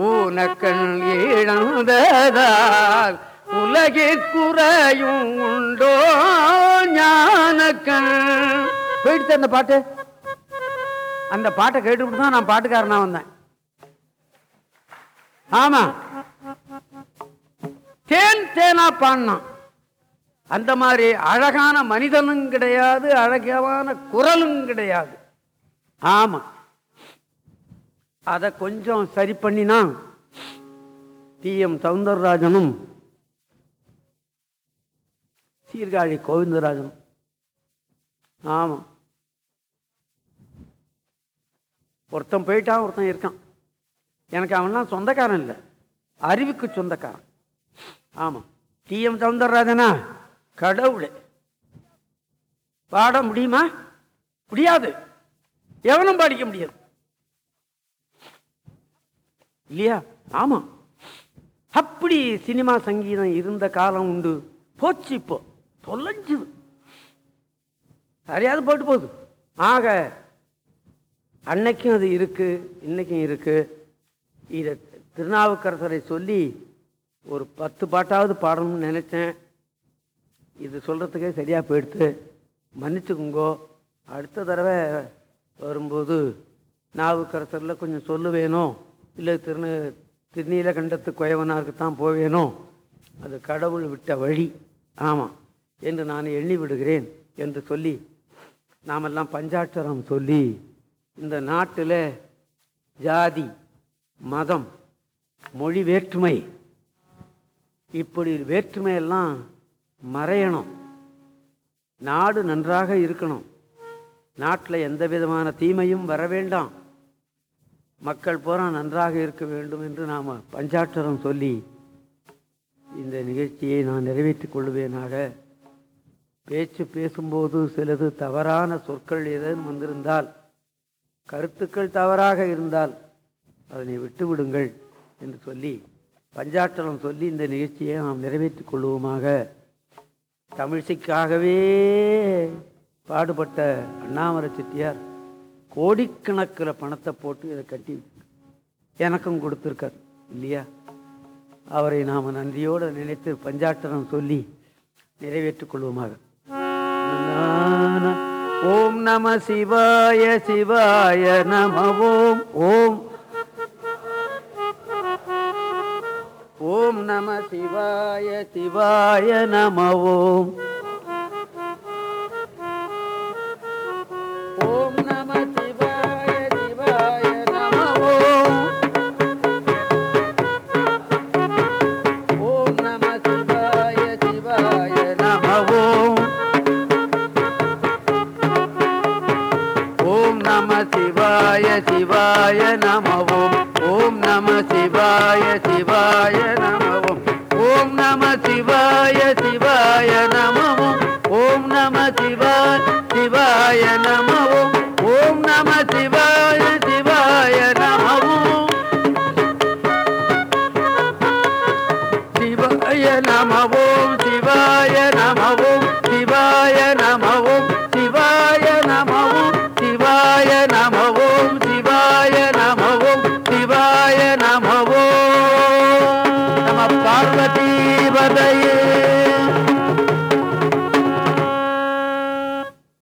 ஊனக்கண் இழந்ததால் உலகிற்குறையும் உண்டோ ஞானக்கண். போயிடுச்சு அந்த பாட்டு. அந்த பாட்டை கேட்டுவிட்டு தான் நான் பாட்டுக்காரனா வந்தேன். ஆமா. தேன் தேனா பாடினான் அந்த மாதிரி அழகான மனிதனும் கிடையாது அழகான குரலும் கிடையாது. ஆமாம் அதை கொஞ்சம் சரி பண்ணினா டி. எம். சவுந்தரராஜனும் சீர்காழி கோவிந்தராஜனும். ஆமாம் ஒருத்தன் போயிட்டான் ஒருத்தன் இருக்கான். எனக்கு அவன்லாம் சொந்தக்காரன் இல்லை. அறிவுக்கு சொந்தக்காரன். ஆமாம் டி. எம். சவுந்தரராஜனா? கடவுள். பாட முடியுமா? முடியாது. எவனும் படிக்க முடியாது. இல்லையா? ஆமாம் அப்படி சினிமா சங்கீதம் இருந்த காலம் உண்டு. போச்சு இப்போ. தொலைஞ்சுது. சரியாது போட்டு போகுது? ஆக அன்னைக்கும் அது இருக்கு இன்னைக்கும் இருக்கு. இதை திருநாவுக்கரசரை சொல்லி ஒரு பத்து பாட்டாவது பாடணும்னு நினைச்சேன். இது சொல்கிறதுக்கே சரியாக போயிடுத்து. மன்னிச்சுக்குங்கோ. அடுத்த தடவை வரும்போது நாவுக்கரசரில் கொஞ்சம் சொல்லுவேனோ இல்லை திரு திருநீலகண்டத்து குயவனாருக்கு தான் போவேனோ அது கடவுள் விட்ட வழி. ஆமாம் என்று நான் எண்ணி விடுகிறேன் என்று சொல்லி நாமெல்லாம் பஞ்சாட்சரம் சொல்லி இந்த நாட்டில் ஜாதி மதம் மொழி வேற்றுமை இப்படி வேற்றுமையெல்லாம் மறையணும். நாடு நன்றாக இருக்கணும். நாட்டில் எந்த விதமான தீமையும் வர வேண்டாம். மக்கள் பூரா நன்றாக இருக்க வேண்டும் என்று நாம் பஞ்சாட்சரம் சொல்லி இந்த நிகழ்ச்சியை நான் நிறைவேற்றிக் கொள்வேனாக. பேச்சு பேசும்போது சிலது தவறான சொற்கள் ஏதேனும் வந்திருந்தால் கருத்துக்கள் தவறாக இருந்தால் அதனை விட்டுவிடுங்கள் என்று சொல்லி பஞ்சாற்றலம் சொல்லி இந்த நிகழ்ச்சியை நாம் நிறைவேற்றிக் கொள்வோமாக. தமிழிசைக்காகவே பாடுபட்ட அண்ணாமலை செட்டியார் கோடிக்கணக்கில் பணத்தை போட்டு இதை கட்டி எனக்கும் கொடுத்துருக்கார் இல்லையா? அவரை நாம் நன்றியோடு நினைத்து பஞ்சாட்டனம் சொல்லி நிறைவேற்றிக் கொள்வோமாக. ஓம் நம சிவாய சிவாய நம ஓம் ஓம் ॐ नम शिवाय शिवाय तिवाय नम ओम् சிவாய நமவும். ஓம் நம சிவாய். சிவாய நமவும். ஓம் நம சிவாய்.